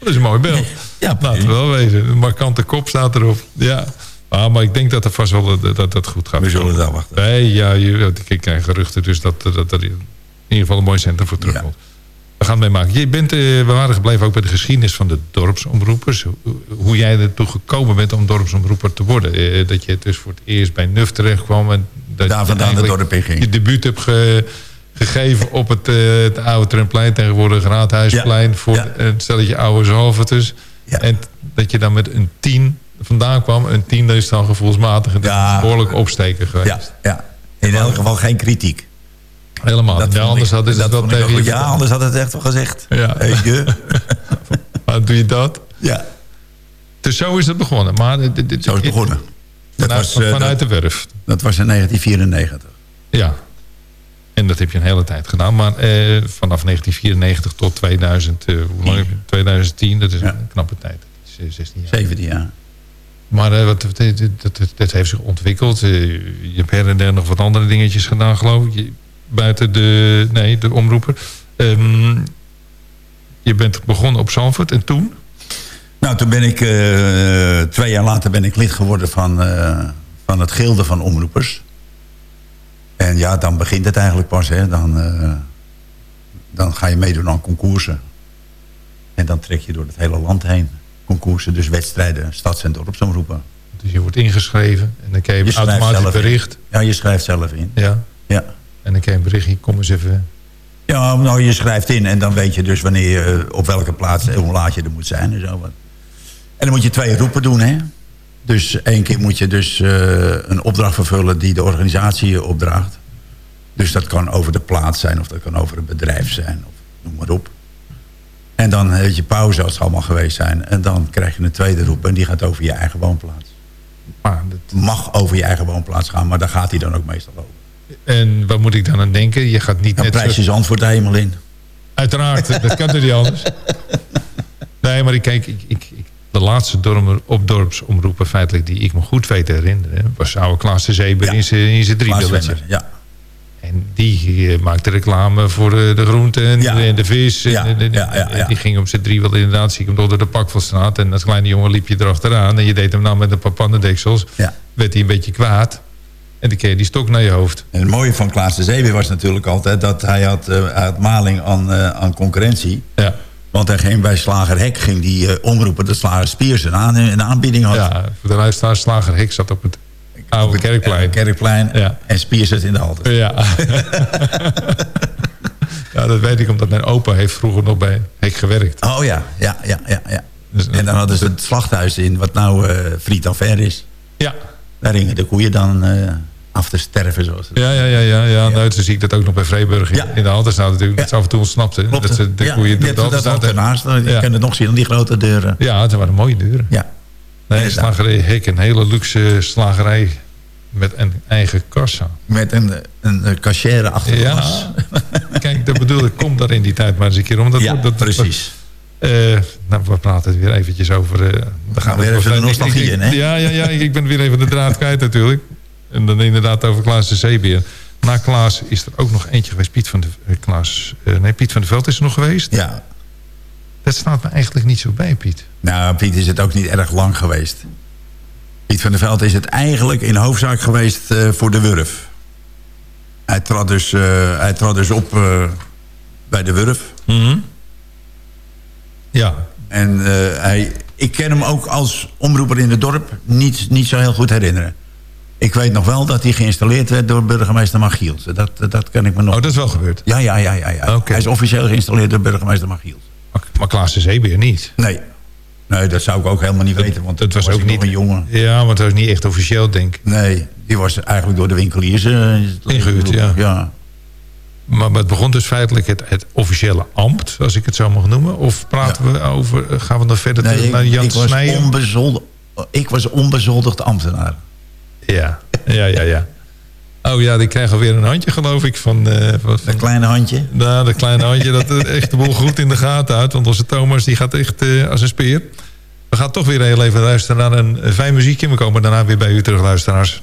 dat is een mooi beeld. Ja, Laten we wel wezen. Een markante kop staat erop. Ja. Ah, maar ik denk dat er vast wel dat, dat, dat goed gaat. We zullen het afwachten. Nee, ja, je, ik krijg geruchten dus dat, dat, dat in ieder geval een mooi centrum voor terugkomt. We gaan het meemaken. Je bent, eh, we waren gebleven ook bij de geschiedenis van de dorpsomroepers. Hoe, jij ertoe gekomen bent om dorpsomroeper te worden. Eh, dat je dus voor het eerst bij NUF terecht kwam. En dat Daar je vandaan dorp in ging. Je debuut hebt ge- gegeven op het, eh, het oude Tremplein. Tegenwoordig Raadhuisplein. Ja, Voor ja. een stelletje oude zalverters. Ja. En dat je dan met een tien vandaan kwam. Een tien dat is dan gevoelsmatig een Ja. behoorlijk opsteken geweest. Ja, ja. In elk geval geen kritiek. Helemaal. Dat. Ja, anders ik- hadden ze dat tegen je... Ja, anders had het echt wel gezegd. Ja. Weet je? Maar doe je dat? ja, Dus zo is het begonnen. Maar dit- dit- zo is het begonnen. Dat Vanuit, was, eh, vanuit dat, de werf. dat was in 1994. Ja. En dat heb je een hele tijd gedaan. Maar eh, vanaf 1994 tot 2000, eh, hoe lang heb je? 2010, dat is Ja. een knappe tijd. Dat is, eh, 16 jaar. 17 jaar. Maar eh, wat, dit heeft zich ontwikkeld. Eh, je hebt her en der nog wat andere dingetjes gedaan, geloof ik. Je- buiten de, nee, de omroeper. Ehm, je bent begonnen op Zandvoort en toen? Nou, toen ben ik, eh, twee jaar later ben ik lid geworden van, eh, van het gilde van omroepers. En ja, dan begint het eigenlijk pas. Hè. Dan, eh, dan ga je meedoen aan concoursen. En dan trek je door het hele land heen. Concoursen, dus wedstrijden, stads- en dorpsomroepen. Dus je wordt ingeschreven en dan krijg je, automatisch in. bericht. Ja, je schrijft zelf in. Ja. Ja. En dan krijg je een berichtje, kom eens even. Ja, nou, je schrijft in en dan weet je dus wanneer je, eh, op welke plaats en hoe laat je er moet zijn en zo. En dan moet je twee roepen doen, hè. Dus één keer moet je dus eh, een opdracht vervullen die de organisatie je opdraagt. Dus dat kan over de plaats zijn of dat kan over een bedrijf zijn, of noem maar op. En dan weet je pauze als het allemaal geweest zijn. En dan krijg je een tweede roep en die gaat over je eigen woonplaats. Maar dat- Mag over je eigen woonplaats gaan, maar daar gaat hij dan ook meestal over. en wat moet ik dan aan denken? Je gaat niet Dan net... prijs Zandvoort de hemel in. Uiteraard, dat kan toch niet anders? Nee, maar ik kijk, ik- de laatste dorp, op dorpsomroepen feitelijk die ik me goed weet te herinneren... was oude Klaas de Zeeber Ja. in zijn. Venner, Ja. En die eh, maakte reclame voor eh, de groenten en, Ja. en de vis. En, Ja, en- die ging op zijn drie wel inderdaad zie ik hem door de Pakvelstraat. En als kleine jongen liep je erachteraan. En je deed hem nou met een paar pannendeksels. Ja. Werd hij een beetje kwaad. En dan je die stok naar je hoofd. En het mooie van Klaas de Zeeweer was natuurlijk altijd... dat hij had, hij had maling aan, aan concurrentie. Ja, Want hij ging bij Slager Hek ging die, eh, omroepen dat Slager Spiers een, aan, een aanbieding had. ja de luisteraar Slager zat op het oude Op het, kerkplein. eh, Kerkplein. Ja. En Spiers zat in de halte. Ja. ja, dat weet ik omdat mijn opa heeft vroeger nog bij Hek gewerkt. Oh ja, ja, ja, ja. ja. Dus, En dan hadden ze het slachthuis in, wat nou eh Friet en Ver is. Ja, Daar gingen de koeien dan eh, af te sterven, zoals ja, ja, ja, ja, ja. Nou, zo zie ik dat ook nog bij Vreeburg in, Ja. in de Halterstraat natuurlijk. Dat ze af en toe ontsnapte. Klopt. Dat ze de ja, koeien de dat ook ernaast. Je kan het nog zien, die grote deuren. Ja, het waren mooie deuren. Ja. Nee, slagerij Hek, een hele luxe slagerij met een eigen kassa. Met een, een, een cachère achter de. Ja, kijk, dat bedoel ik, kom daar in die tijd maar eens een keer om. Dat, Ja, dat, dat- precies. Eh, nou, we praten het weer eventjes over... eh dan gaan we weer even de nostalgie in, hè? Ja, ja, ja, ik ben weer even de draad kwijt natuurlijk. En dan inderdaad over Klaas de Zeebeer. Na Klaas is er ook nog eentje geweest. Piet van de, eh, Klaas, eh, nee, Piet van der Veld is er nog geweest. Ja. Dat staat me eigenlijk niet zo bij, Piet. Nou, Piet is het ook niet erg lang geweest. Piet van der Veld is het eigenlijk in hoofdzaak geweest eh, voor de Wurf. Hij trad dus, hij trad dus op bij de Wurf. Ja, En hij, ik ken hem ook als omroeper in het dorp niet, niet zo heel goed herinneren. Ik weet nog wel dat hij geïnstalleerd werd door burgemeester Magiels. Dat, dat kan ik me nog... oh, dat is wel gebeurd. Ja, ja, ja. ja, ja. Hij is officieel geïnstalleerd door burgemeester Magiels. Maar, maar Klaas de Zeebeer niet. Nee. Nee, dat zou ik ook helemaal niet weten. Want Dat was, ook niet een jongen. Ja, maar het was niet echt officieel, denk ik. Nee, die was eigenlijk door de winkeliers... eh, Ingehuurd, ja. ja. Maar het begon dus feitelijk het, het officiële ambt, als ik het zo mag noemen. Of praten we over, gaan we nog verder Nee, naar Jan ik, was onbezoldigd, ik was onbezoldigd ambtenaar. Ja, ja, ja, ja. Oh ja, die krijgen alweer een handje, geloof ik, van... eh van, kleine handje. nou, dat kleine handje, dat echt de boel goed in de gaten houdt. Want onze Thomas, die gaat echt eh, als een speer. We gaan toch weer heel even luisteren naar een eh, fijn muziekje. We komen daarna weer bij u terug, luisteraars.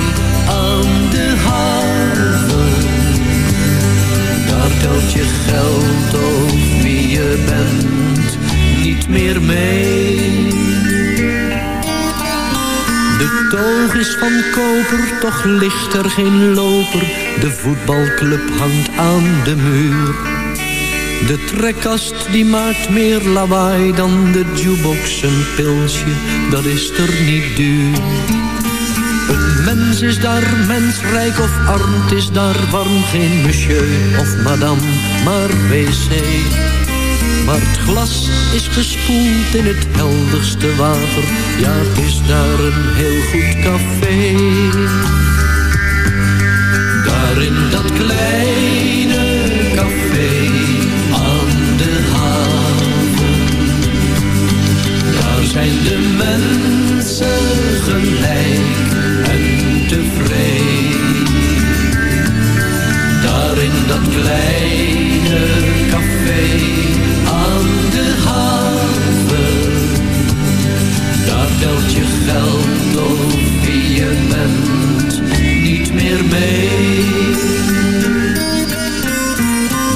van koper, toch ligt er geen loper. De voetbalclub hangt aan de muur. De trekkast die maakt meer lawaai dan de jukebox. Een pilsje, dat is er niet duur. Een mens is daar mensrijk of arm, is daar warm. Geen monsieur of madame, maar wc. Maar het glas is gespoeld in het helderste water. Ja, is daar een heel goed café. Daar in dat kleine café aan de haven. Daar zijn de mensen gelijk en tevreden. Daar in dat kleine telt je geld of wie je bent niet meer mee.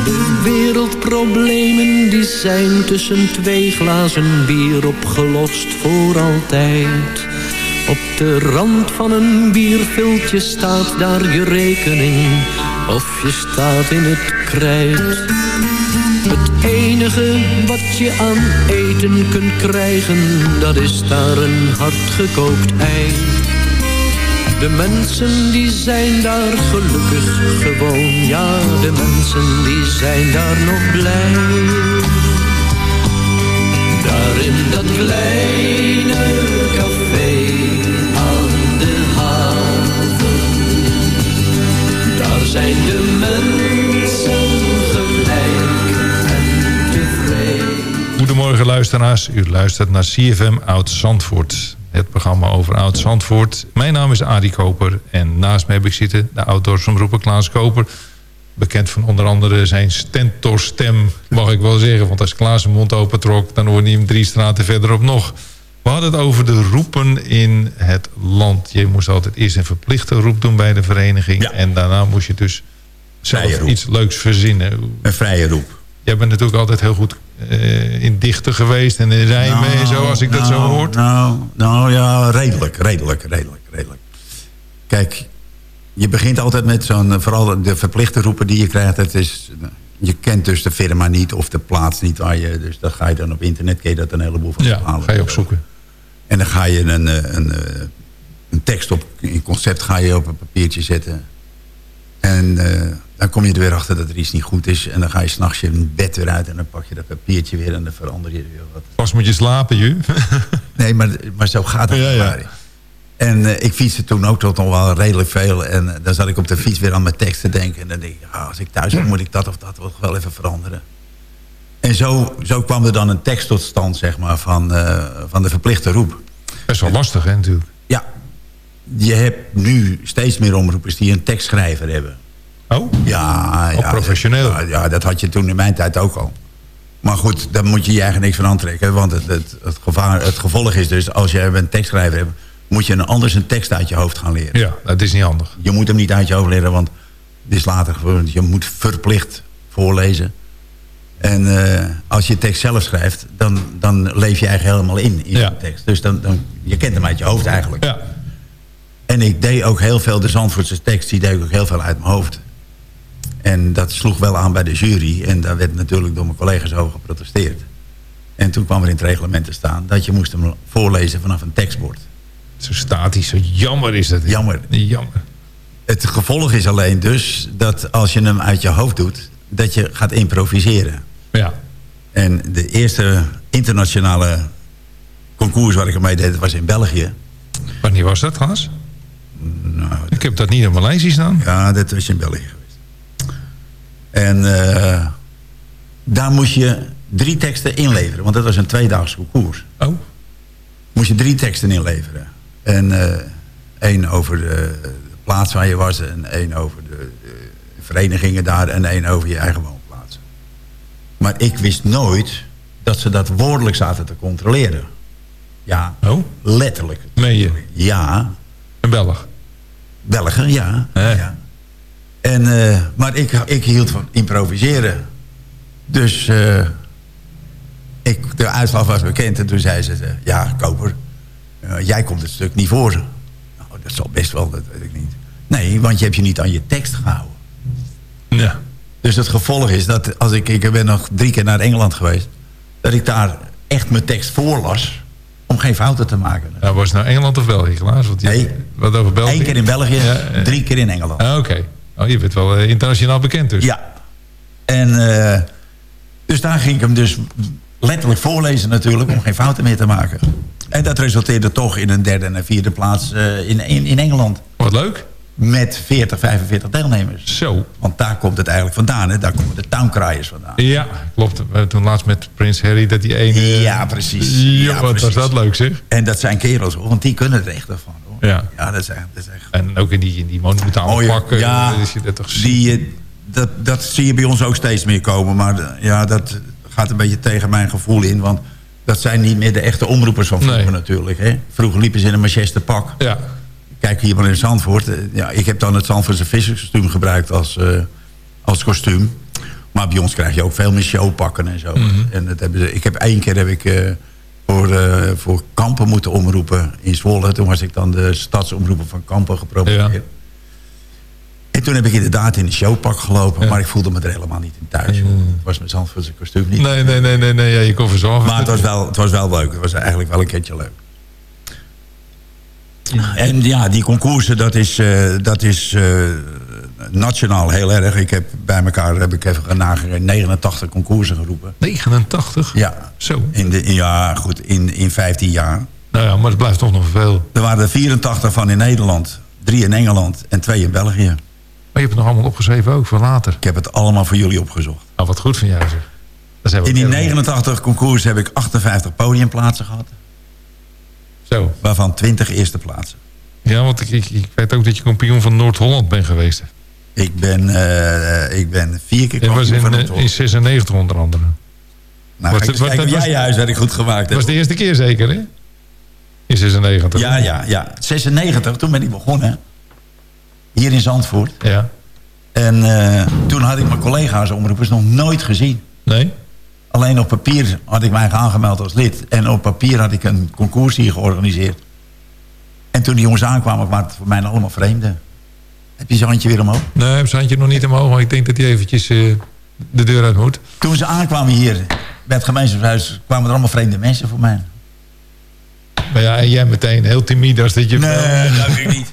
De wereldproblemen die zijn tussen twee glazen bier opgelost voor altijd. Op de rand van een bierviltje staat daar je rekening of je staat in het krijt. Enige wat je aan eten kunt krijgen, dat is daar een hardgekookt ei. De mensen die zijn daar gelukkig gewoon, ja, de mensen die zijn daar nog blij. Daar in dat kleine luisteraars, u luistert naar CFM Oud Zandvoort. Het programma over Oud Zandvoort. Mijn naam is Arie Koper en naast me heb ik zitten de oud-dorpsomroeper Klaas Koper. Bekend van onder andere zijn stentorstem, mag ik wel zeggen. Want als Klaas zijn mond opentrok, dan hoorde hij hem drie straten verderop nog. We hadden het over de roepen in het land. Je moest altijd eerst een verplichte roep doen bij de vereniging. Ja. En daarna moest je dus zelf iets leuks verzinnen. Een vrije roep. Jij bent natuurlijk altijd heel goed eh, in dichten geweest en in rijmen en zo, als ik dat zo nou, hoor. Nou, nou ja, redelijk, redelijk, redelijk, redelijk. Kijk, je begint altijd met zo'n, eh, vooral de verplichte roepen die je krijgt. Het is, je kent dus de firma niet of de plaats niet waar je... Dus dan ga je dan op internet, kun je dat een heleboel van Ja, ga je opzoeken. En dan ga je een, eh, een, een tekst op, een concept ga je op een papiertje zetten. En dan kom je er weer achter dat er iets niet goed is. En dan ga je s'nachts je bed weer uit en dan pak je dat papiertje weer en dan verander je er weer wat. Pas moet je slapen, ju. Nee, maar, maar zo gaat het. Ja, ja. maar. En eh, ik fietste toen ook tot nog wel redelijk veel. En eh, dan zat ik op de fiets weer aan mijn tekst te denken. En dan denk ik, ah, als ik thuis kom, moet ik dat of dat wel even veranderen. En zo, zo kwam er dan een tekst tot stand, zeg maar, van, eh, van de verplichte roep. Best wel lastig, hè, natuurlijk. Ja, je hebt nu steeds meer omroepers die een tekstschrijver hebben. Oh? Ja, ja, professioneel. Ja, ja, dat had je toen in mijn tijd ook al. Maar goed, daar moet je je eigen niks van aantrekken. Want het, het, het, gevaar, het gevolg is dus, als je een tekstschrijver hebt... moet je een anders een tekst uit je hoofd gaan leren. Ja, dat is niet handig. Je moet hem niet uit je hoofd leren, want het is later gewoon... je moet verplicht voorlezen. En eh, als je tekst zelf schrijft, dan, dan leef je eigenlijk helemaal in, in Ja. de tekst. Dus dan, dan, je kent hem uit je hoofd eigenlijk. Ja. En ik deed ook heel veel, de Zandvoortse tekst, die deed ik ook heel veel uit mijn hoofd. En dat sloeg wel aan bij de jury. En daar werd natuurlijk door mijn collega's over geprotesteerd. En toen kwam er in het reglement te staan dat je moest hem voorlezen vanaf een tekstbord. Zo statisch, zo jammer is dat. Jammer. Jammer. Het gevolg is alleen dus dat als je hem uit je hoofd doet, dat je gaat improviseren. Ja. En de eerste internationale concours waar ik aan meedeed, dat was in België. Wanneer was dat, Glas? Nou, Ik heb dat niet op mijn lijstje staan. Ja, dat was in België. En eh, daar moest je drie teksten inleveren. Want dat was een tweedaags concours. Oh. Moest je drie teksten inleveren. En eh, één over de, de plaats waar je was. En één over de, de verenigingen daar. En één over je eigen woonplaats. Maar ik wist nooit dat ze dat woordelijk zaten te controleren. Ja, Oh. letterlijk. Meen je? Ja, Een Belg. Belgen, ja. Ja. En, eh, maar ik, ik hield van improviseren. Dus eh, ik, de uitslag was bekend. En toen zei ze, eh, ja, Koper, jij komt het stuk niet voor. Nou, dat zal best wel, dat weet ik niet. Nee, want je hebt je niet aan je tekst gehouden. Ja. Dus het gevolg is dat als ik, ik ben nog drie keer naar Engeland geweest... dat ik daar echt mijn tekst voorlas om geen fouten te maken. Nou, was het nou Engeland of België, Klaas? Want die- Nee. Wat over België? Eén keer in België, Ja, drie keer in Engeland. Ah, Oké. Oh, je bent wel eh, internationaal bekend dus. Ja. En eh, dus daar ging ik hem dus letterlijk voorlezen natuurlijk... om geen fouten meer te maken. En dat resulteerde toch in een derde en een vierde plaats eh, in, in, in Engeland. Wat leuk. Met 40, 45 deelnemers. Zo. Want daar komt het eigenlijk vandaan. Hè? Daar komen de towncriers vandaan. Ja, klopt. We hebben toen laatst met Prins Harry dat die ene... Ja, precies. Ja, wat was dat leuk zeg. En dat zijn kerels, hoor, want die kunnen er echt van. Ja. ja dat, is echt, dat is echt... En ook in die, in die monumentale Oh, ja. pakken. Ja, eh, is je dat toch die, eh, dat, dat zie je bij ons ook steeds meer komen. Maar eh, ja, dat gaat een beetje tegen mijn gevoel in. Want dat zijn niet meer de echte omroepers van vroeger Nee. natuurlijk. Hè? Vroeger liepen ze in een Manchester pak. Ja. Kijk hier maar in Zandvoort. Ja, ik heb dan het Zandvoortse visserskostuum gebruikt als, als kostuum. Maar bij ons krijg je ook veel meer showpakken en zo. Mhm. En dat hebben ze, ik heb één keer heb ik, voor, eh, voor Kampen moeten omroepen in Zwolle. Toen was ik dan de stadsomroeper van Kampen gepromoveerd. Ja. En toen heb ik inderdaad in een showpak gelopen. Ja. Maar ik voelde me er helemaal niet in thuis. Het was mijn Zandvoortse kostuum niet. Nee, nee, nee, nee, nee ja, je kon verzorgen. Maar het was, wel, het was wel leuk. Het was eigenlijk wel een keertje leuk. En ja, die concoursen, dat is, eh, dat is eh, nationaal heel erg. Ik heb bij elkaar, heb ik even nagerekend, 89 concoursen geroepen. 89? Ja, Zo. in de, ja goed, in, in 15 jaar. Nou ja, maar het blijft toch nog veel. Er waren er 84 van in Nederland, drie in Engeland en twee in België. Maar je hebt het nog allemaal opgeschreven ook voor later. Ik heb het allemaal voor jullie opgezocht. Nou, wat goed van jou zeg. In die ook helemaal- 89 concours heb ik 58 podiumplaatsen gehad. Zo. Waarvan 20 eerste plaatsen. Ja, want ik, ik, ik weet ook dat je kampioen van Noord-Holland bent geweest. Ik ben, eh, ik ben vier keer was kampioen in, van eh, Noord-Holland. in 96 onder andere. Nou, was het- eens was- kijken dat jij was- huiswerk goed gemaakt Dat was de eerste keer zeker, hè? In 96. Ja, ja, ja. 96, toen ben ik begonnen. Hier in Zandvoort. Ja. En eh, toen had ik mijn collega's omroepers nog nooit gezien. Nee? Alleen op papier had ik mij aangemeld als lid. En op papier had ik een concours hier georganiseerd. En toen die jongens aankwamen, waren het voor mij allemaal vreemden. Heb je zijn handje weer omhoog? Nee, heb zijn handje nog niet omhoog, maar ik denk dat hij eventjes eh, de deur uit moet. Toen ze aankwamen hier bij het gemeenschapshuis... kwamen er allemaal vreemde mensen voor mij. Maar ja, en jij meteen heel timide als dat je... Nee, dat ik niet.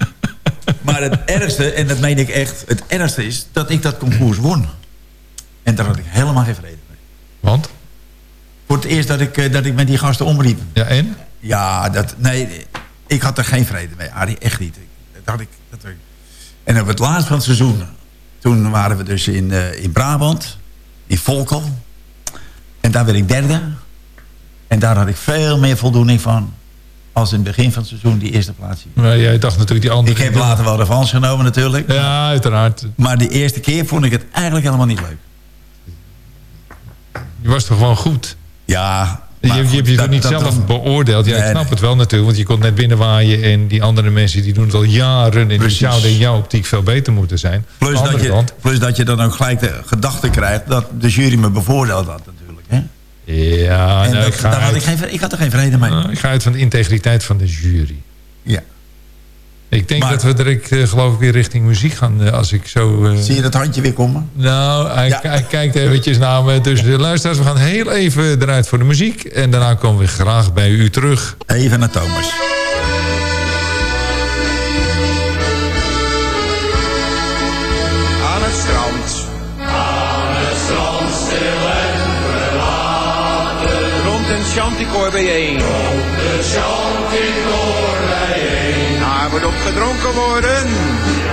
Maar het ergste, en dat meen ik echt... het ergste is dat ik dat concours won. En daar had ik helemaal geen vrede mee. Want? Voor het eerst dat ik, eh, dat ik met die gasten omriep. Ja, en? Ja, dat, nee, ik had er geen vrede mee, Arie, echt niet. Dat had ik, dat had ik- En op het laatst van het seizoen... toen waren we dus in, eh, in Brabant, in Volkel. En daar werd ik derde. En daar had ik veel meer voldoening van... als in het begin van het seizoen die eerste plaats. Maar jij dacht natuurlijk die andere... Ik heb later wel revanche genomen natuurlijk. Ja, uiteraard. Maar de eerste keer vond ik het eigenlijk helemaal niet leuk. Je was toch gewoon goed? Ja, maar je, goed, hebt je dat- niet dat- zelf dat- beoordeeld? Ja, ik Nee, snap nee. het wel natuurlijk. Want je kon net binnenwaaien en die andere mensen die doen het al jaren. En die zouden in jouw optiek veel beter moeten zijn. Plus dat, je, kant, plus dat je dan ook gelijk de gedachte krijgt... dat de jury me bevoordeeld had natuurlijk. Hè? Ja, nou, dat, ik, ga had ik, geen, ik had er geen vrede mee. nou, ik ga uit van de integriteit van de jury. Ja. Ik denk Maar- dat we direct, eh, geloof ik, weer richting muziek gaan. eh, als ik zo... eh, Zie je dat handje weer komen? Nou, hij, Ja. hij kijkt eventjes naar me. Dus de luisteraars, we gaan heel even eruit voor de muziek. En daarna komen we graag bij u terug. Even naar Thomas. Aan het strand. Aan het strand stil en verlaten. Rond een chanticoor bijeen. Rond de chanticoor bijeen. Daar wordt op gedronken worden.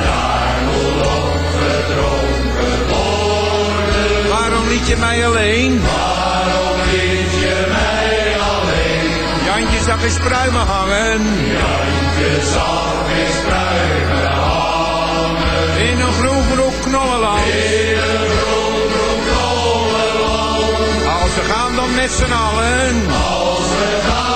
Daar moet op gedronken worden. Waarom liet je mij alleen? Waarom liet je mij alleen? Jantje zag eens pruimen hangen. Jantje zag eens pruimen hangen. In een groen broek knollenland. In een groen knollenland. Als we gaan dan met z'n allen. Als we gaan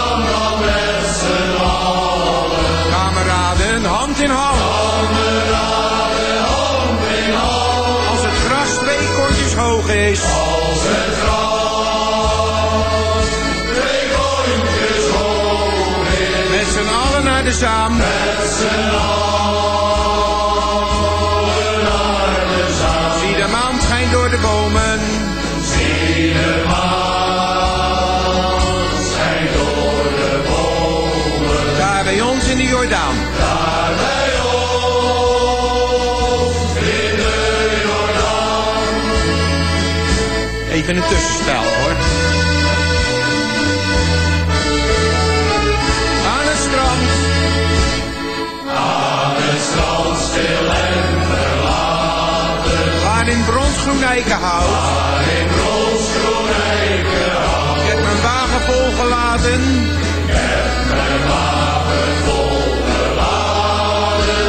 hand in hand. Kameraden, hand in hand. Als het gras twee kortjes hoog is. Als het gras twee kortjes hoog is. Met z'n allen naar de zaam. Met z'n allen Even een tussenspel hoor. Aan het strand. Aan het strand stil en verlaten. Waar in bronsgroen eikenhout. Waar in bronsgroen eikenhout. Ik heb mijn wagen volgeladen. Ik heb mijn wagen volgeladen.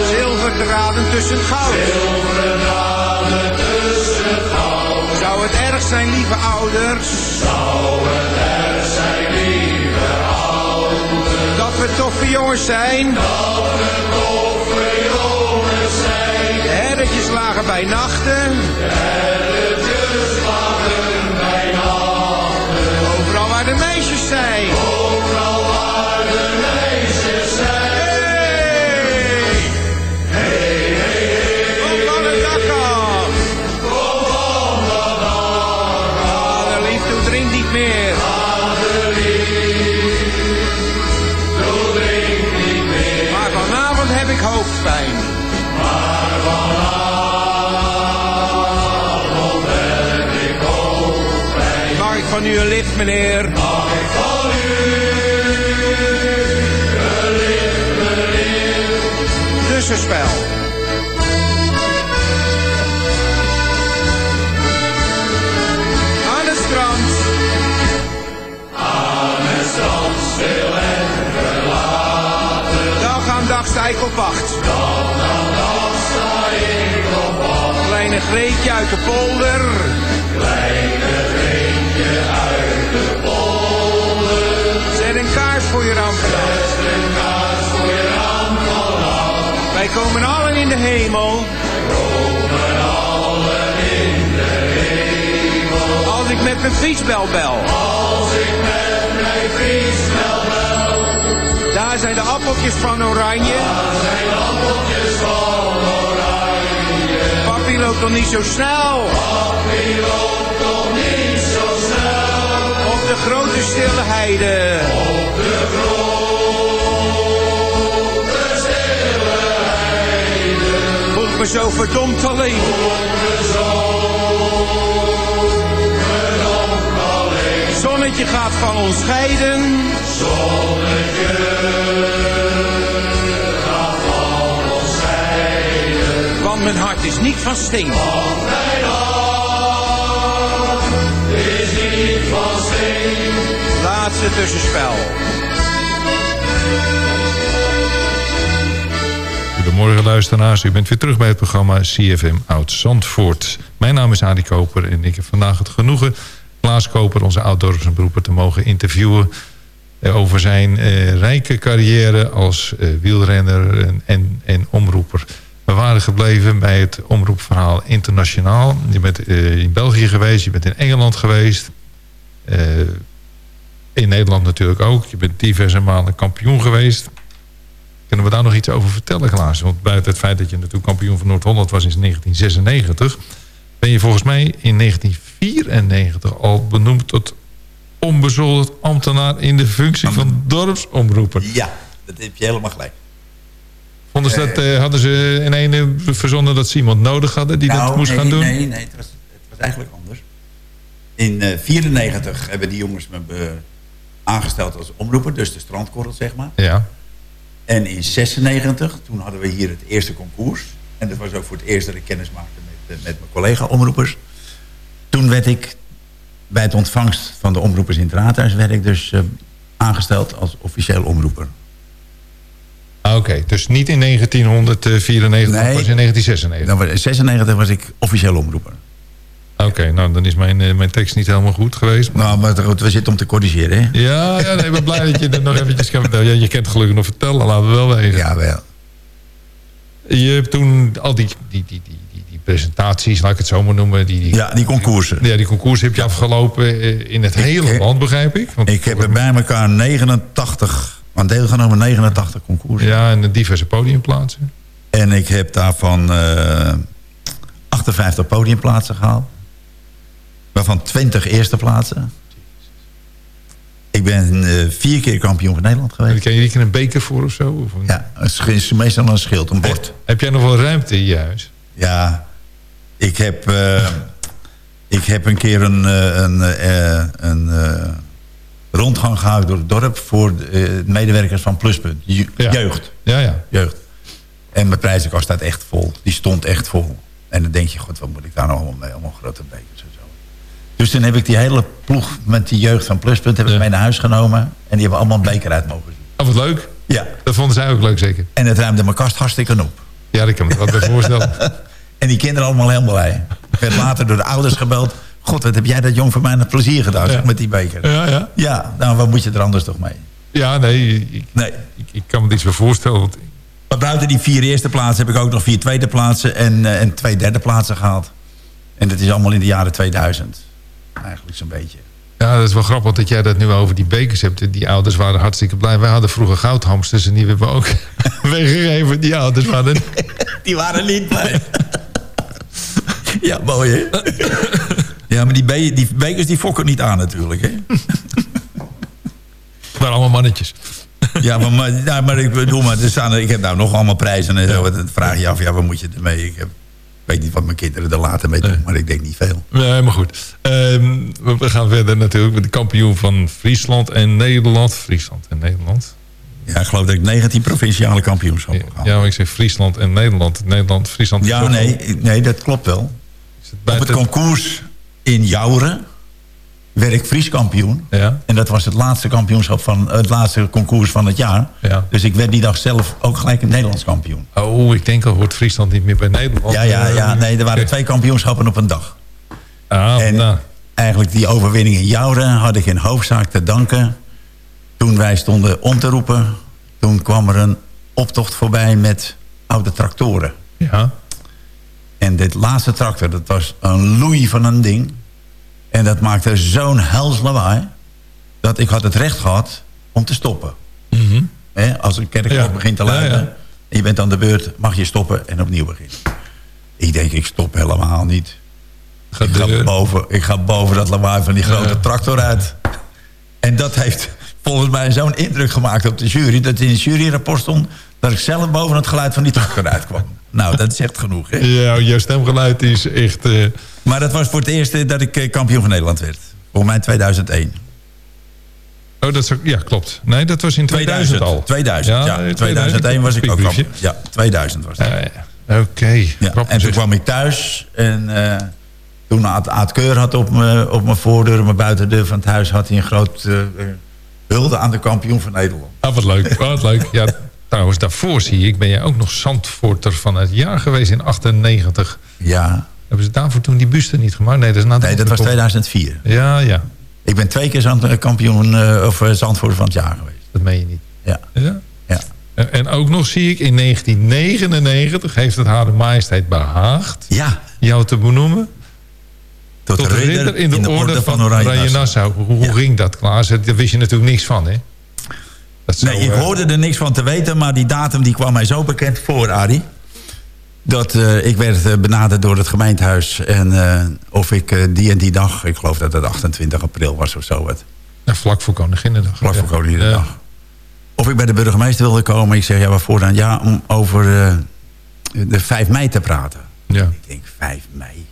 Zilverdraden tussen het goud. Zilverdraden het erg zijn, lieve ouders? Zou het erg zijn, lieve ouders? Dat we toffe jongens zijn. Dat we toffe jongens zijn. De herretjes lagen bij nachten. De herretjes het strand, stil en verlaten. Dag aan dag sta ik op wacht. Dag aan dag sta ik op wacht. Kleine Greetje uit de polder. Kaars voor je rampelen. Wij komen allen in de hemel. komen allen in de hemel. Als ik met mijn fietsbel bel. Als ik met mijn fietsbel bel. Daar zijn de appeltjes van oranje. Daar zijn de appeltjes van oranje. Papi loopt nog niet zo snel. Papi loopt nog niet de grote stille heide. Op de grote stille heide. Voelt me zo verdomd alleen. Voelt me zo verdomd alleen. Zonnetje gaat van ons scheiden. Zonnetje gaat van ons scheiden. Want mijn hart is niet van steen. Laatste tussenspel. Goedemorgen luisteraars, u bent weer terug bij het programma CFM Oud Zandvoort. Mijn naam is Adi Koper en ik heb vandaag het genoegen... Klaas Koper, onze oud-dorpsberoeper, te mogen interviewen... eh, over zijn eh, rijke carrière als eh, wielrenner en, en, omroeper. We waren gebleven bij het omroepverhaal internationaal. Je bent in België geweest, je bent in Engeland geweest... Eh, in Nederland natuurlijk ook. Je bent diverse malen kampioen geweest. Kunnen we daar nog iets over vertellen, Klaas? Want buiten het feit dat je natuurlijk kampioen van Noord-Holland was in 1996... ben je volgens mij in 1994 al benoemd tot onbezoldigd ambtenaar... in de functie van dorpsomroeper. Ja, dat heb je helemaal gelijk. Vonden ze dat, eh, hadden ze in ene verzonnen dat ze iemand nodig hadden die dat Nou, moest nee, gaan doen? Nee, nee, het was, het was eigenlijk anders. In 1994 hebben die jongens me aangesteld als omroeper, dus de strandkorrel zeg maar. Ja. En in 96, toen hadden we hier het eerste concours. En dat was ook voor het eerst dat ik kennis maakte met, eh, met mijn collega-omroepers. Toen werd ik bij het ontvangst van de omroepers in het raadhuis... werd ik dus eh, aangesteld als officieel omroeper. Ah, Oké, dus niet in 1994, maar Nee. pas in 1996. Dan was- In 96 was ik officieel omroeper. Oké, nou dan is mijn, eh, mijn tekst niet helemaal goed geweest. maar- Nou, maar goed, we zitten om te corrigeren, hè? Ja, ja nee, ik ben blij dat je dat nog eventjes kan vertellen. Ja, je kent het gelukkig nog vertellen, laten we wel weten. Ja, wel. Je hebt toen al die, die, die, die, die, die presentaties, laat ik het zo maar noemen. Die, die, Ja, die concoursen. ja, die concours heb je afgelopen eh, in het hele ik- land, begrijp ik. Want, Ik heb er bij elkaar 89 aan deelgenomen, 89 concoursen. Ja, en diverse podiumplaatsen. En ik heb daarvan eh 58 podiumplaatsen gehaald. Waarvan 20 eerste plaatsen. Ik ben eh, vier keer kampioen van Nederland En geweest. Ken je die een beker voor of zo? Of een- Ja, het is- meestal een schild, een bord. Heb jij nog wel ruimte in je huis? Ja, ik heb, eh, ik heb een keer een, eh, een, een rondgang gehouden door het dorp... voor de medewerkers van Pluspunt. Je- Ja. Jeugd. Ja, ja. jeugd. En mijn prijzenkast staat echt vol. Die stond echt vol. En dan denk je, god, wat moet ik daar nou allemaal mee? Allemaal grote zo. Dus toen heb ik die hele ploeg met die jeugd van Pluspunt... heb ik Ja. mee naar huis genomen. En die hebben allemaal een beker uit mogen zien. Oh, wat leuk. Ja. Dat vonden zij ook leuk, zeker. En het ruimde mijn kast hartstikke op. Ja, dat kan me wat bij voorstellen. En die kinderen allemaal helemaal blij. Ik werd later door de ouders gebeld. God, wat heb jij dat jong voor mij een plezier gedaan zeg, met die beker. Ja, ja. Ja, nou wat moet je er anders toch mee? Ja, nee, ik, Nee. ik, ik kan me iets bij voorstellen. Want Maar buiten die vier eerste plaatsen heb ik ook nog vier tweede plaatsen en, eh, en twee derde plaatsen gehaald. En dat is allemaal in de jaren 2000. Eigenlijk zo'n beetje. Ja, dat is wel grappig dat jij dat nu over die bekers hebt. Die ouders waren hartstikke blij. Wij hadden vroeger goudhamsters en die hebben we ook weggegeven. Die ouders waren... Die waren niet blij. ja, mooi hè? ja, maar die, be die bekers die fokken niet aan natuurlijk hè? waren allemaal mannetjes. Ja, maar, maar, ja, maar ik bedoel, maar er staan, ik heb nou nog allemaal prijzen en zo. Dan vraag je je af, ja, wat moet je ermee? Ik heb weet niet wat mijn kinderen er later mee doen, maar ik denk niet veel. Nee, maar goed. Ehm, we gaan verder natuurlijk met de kampioen van Friesland en Nederland. Friesland en Nederland. Ja, ik geloof dat ik 19 provinciale kampioenschappen heb gehad. Ja, maar ik zeg Friesland en Nederland. Nederland, Friesland. Ja, nee, nee, dat klopt wel. het Op het concours in Jouren werd ik Fries kampioen. Ja, En dat was het laatste kampioenschap van het laatste concours van het jaar. ja. Dus ik werd die dag zelf ook gelijk een Nederlands kampioen. Oh, ik denk al hoort Friesland niet meer bij Nederland. Ja, ja, ja. Eh, Nee, er waren twee kampioenschappen op een dag. Ah, En nou. eigenlijk die overwinning in Jouren had ik in hoofdzaak te danken. Toen wij stonden om te roepen, toen kwam er een optocht voorbij met oude tractoren. Ja. En dit laatste tractor, dat was een loei van een ding. En dat maakte zo'n hels lawaai... dat ik had het recht gehad om te stoppen. Mhm. Als een kerkklok Ja. begint te luiden... ja. en je bent aan de beurt, mag je stoppen en opnieuw beginnen. Ik denk, ik stop helemaal niet. Gaat Ik ga, boven, ik ga boven dat lawaai van die grote tractor uit. En dat heeft volgens mij zo'n indruk gemaakt op de jury... dat in het juryrapport stond... dat ik zelf boven het geluid van die tractor uitkwam. nou, dat is echt genoeg, hè? Ja, jouw stemgeluid is echt... eh, Maar dat was voor het eerst dat ik eh, kampioen van Nederland werd. Voor mij 2001. Oh, dat is ja, klopt. Nee, dat was in 2000, al. 2000, ja. nee, 2001 was ik ook kampioen. Ja, 2000 was dat. Ja. Oké. Ja, grappig en toen kwam ik thuis en uh, toen Aad, Aad Keur had op mijn op mijn voordeur, mijn buitendeur van het huis, had hij een groot hulde aan de kampioen van Nederland. Ah, wat leuk, wat leuk. Ja, trouwens, daarvoor zie ik, ben jij ook nog Zandvoorter van het jaar geweest in 98. Ja. Hebben ze daarvoor toen die buste niet gemaakt? Nee, dat, is na nee, dat was 2004. Ja, ja. Ik ben twee keer zand, kampioen uh, of Zandvoorter van het jaar geweest. Dat meen je niet. Ja. Ja? ja. En, ook nog zie ik, in 1999 heeft het Hare Majesteit behaagd ja. jou te benoemen. Tot, Tot ridder, ridder in de, in de orde, orde van, van Oranje Nassau. Hoe, hoe ja. ging dat, Klaas? Daar wist je natuurlijk niks van, hè? Nee, ik hoorde er niks van te weten, maar die datum die kwam mij zo bekend voor, Arie. Dat uh, ik werd uh, benaderd door het gemeentehuis. En uh, of ik die en die dag, ik geloof dat het 28 april was of zo. Wat. Ja, vlak voor Koninginnedag. Vlak voor Koninginnedag. Of ik bij de burgemeester wilde komen. Ik zeg, ja, waarvoor dan? Ja, om over de 5 mei te praten. Ja. Ik denk, 5 mei?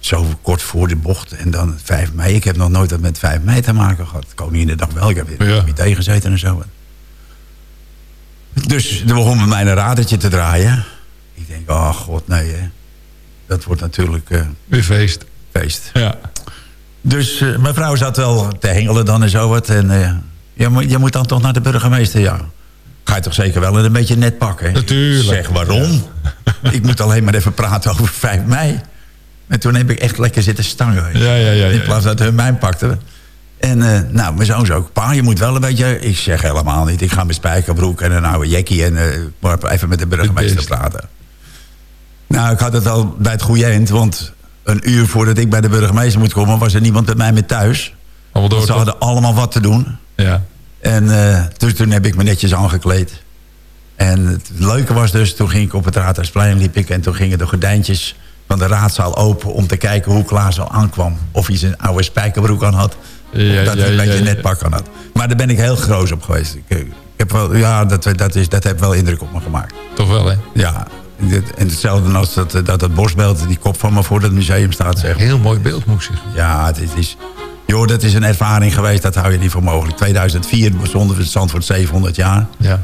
Zo kort voor de bocht en dan 5 mei. Ik heb nog nooit wat met 5 mei te maken gehad. Koninginnedag wel, ik heb in ja. comité gezeten en zo. Dus er begon met mij een radertje te draaien. Ik denk, oh god, nee hè. Dat wordt natuurlijk... Uh, Weer feest. Feest. Ja. Dus uh, mijn vrouw zat wel te hengelen dan en zo wat. En uh, je, moet, je moet dan toch naar de burgemeester, ja. Ga je toch zeker wel een beetje net pakken? Natuurlijk. Zeg, waarom? Ja. ik moet alleen maar even praten over 5 mei. En toen heb ik echt lekker zitten stangen. Ja, ja, ja. In plaats dat hun mijn pakte. En uh, nou, mijn zoon zei ook, pa, je moet wel een beetje... Ik zeg helemaal niet. Ik ga met spijkerbroek en een oude jackie... en uh, even met de burgemeester praten. Nou, ik had het al bij het goede eind. Want een uur voordat ik bij de burgemeester moet komen... was er niemand bij mij meer thuis. Door, ze hadden allemaal wat te doen. Ja. En uh, dus toen heb ik me netjes aangekleed. En het leuke was dus, toen ging ik op het Raadhuisplein liep ik... en toen gingen de gordijntjes van de raadzaal open... om te kijken hoe Klaas al aankwam. Of hij zijn oude spijkerbroek aan had. Ja, dat ja, hij een beetje ja, net pak aan had. Maar daar ben ik heel groot op geweest. Ik, ik heb wel, ja, dat, dat, is, dat heeft wel indruk op me gemaakt. Toch wel, hè? Ja. En hetzelfde als dat, dat, dat bosbeeld, die kop van me voor het museum staat. Zeg. Heel mooi beeld, moet ik zeggen. Ja, het is, het is, joh, dat is een ervaring geweest, dat hou je niet voor mogelijk. 2004 bestond het Zandvoort 700 jaar. Ja.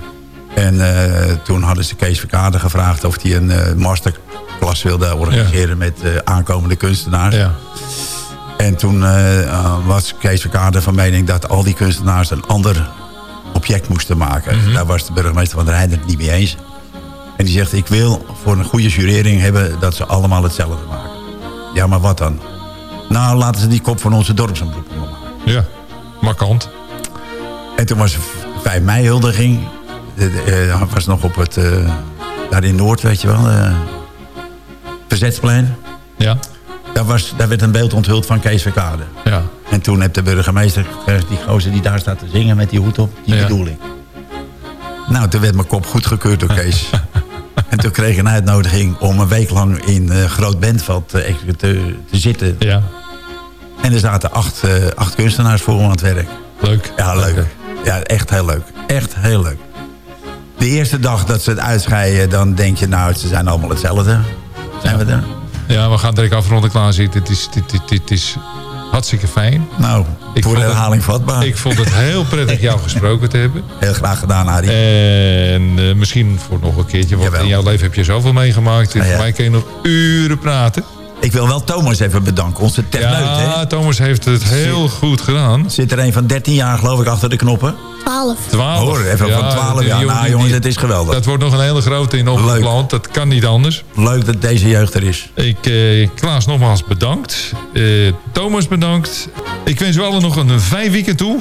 En uh, toen hadden ze Kees Verkade gevraagd of hij een uh, masterclass wilde organiseren... Ja. met uh, aankomende kunstenaars. Ja. En toen was Kees Verkade van mening dat al die kunstenaars... een ander object moesten maken. Mm -hmm. Daar was de burgemeester van der Heijden het niet mee eens. En die zegt, ik wil voor een goede jurering hebben... dat ze allemaal hetzelfde maken. Ja, maar wat dan? Nou, laten ze die kop van onze dorpsomroep maken. Ja, markant. En toen was 5 mei huldiging. Uh, was nog op het... Daar in Noord, weet je wel. Verzetsplein. Ja. Daar, was, daar werd een beeld onthuld van Kees Verkade. Ja. En toen heb de burgemeester die gozer die daar staat te zingen met die hoed op, die ja. bedoel ik. Nou, toen werd mijn kop goedgekeurd door Kees. en toen kreeg ik een uitnodiging om een week lang in uh, Groot Bentveld te, te, te, zitten. Ja. En er zaten acht, uh, acht kunstenaars voor me aan het werk. Leuk. Ja, leuk. Ja, echt heel leuk. Echt heel leuk. De eerste dag dat ze het uitscheiden, dan denk je... nou, ze zijn allemaal hetzelfde. Zijn we er? Ja, we gaan direct afronden zitten. Het is, dit, dit, dit is hartstikke fijn. Nou, Ik voor de het- herhaling vatbaar. Ik vond het heel prettig jou gesproken te hebben. Heel graag gedaan, Arie. En eh, misschien voor nog een keertje, want Jawel. in jouw leven heb je zoveel meegemaakt. En ja. voor mij kun je nog uren praten. Ik wil wel Thomas even bedanken, onze techneut. Ja, hè? Thomas heeft het heel goed gedaan. Zit er een van 13 jaar geloof ik achter de knoppen. 12. 12. Hoor, even Ja, van 12 die jaar. Nou die- jongens, het is geweldig. Dat wordt nog een hele grote in opgeplant. Dat kan niet anders. Leuk dat deze jeugd er is. Ik, eh, Klaas, nogmaals bedankt. Eh, Thomas bedankt. Ik wens u allen nog een fijn weekend toe.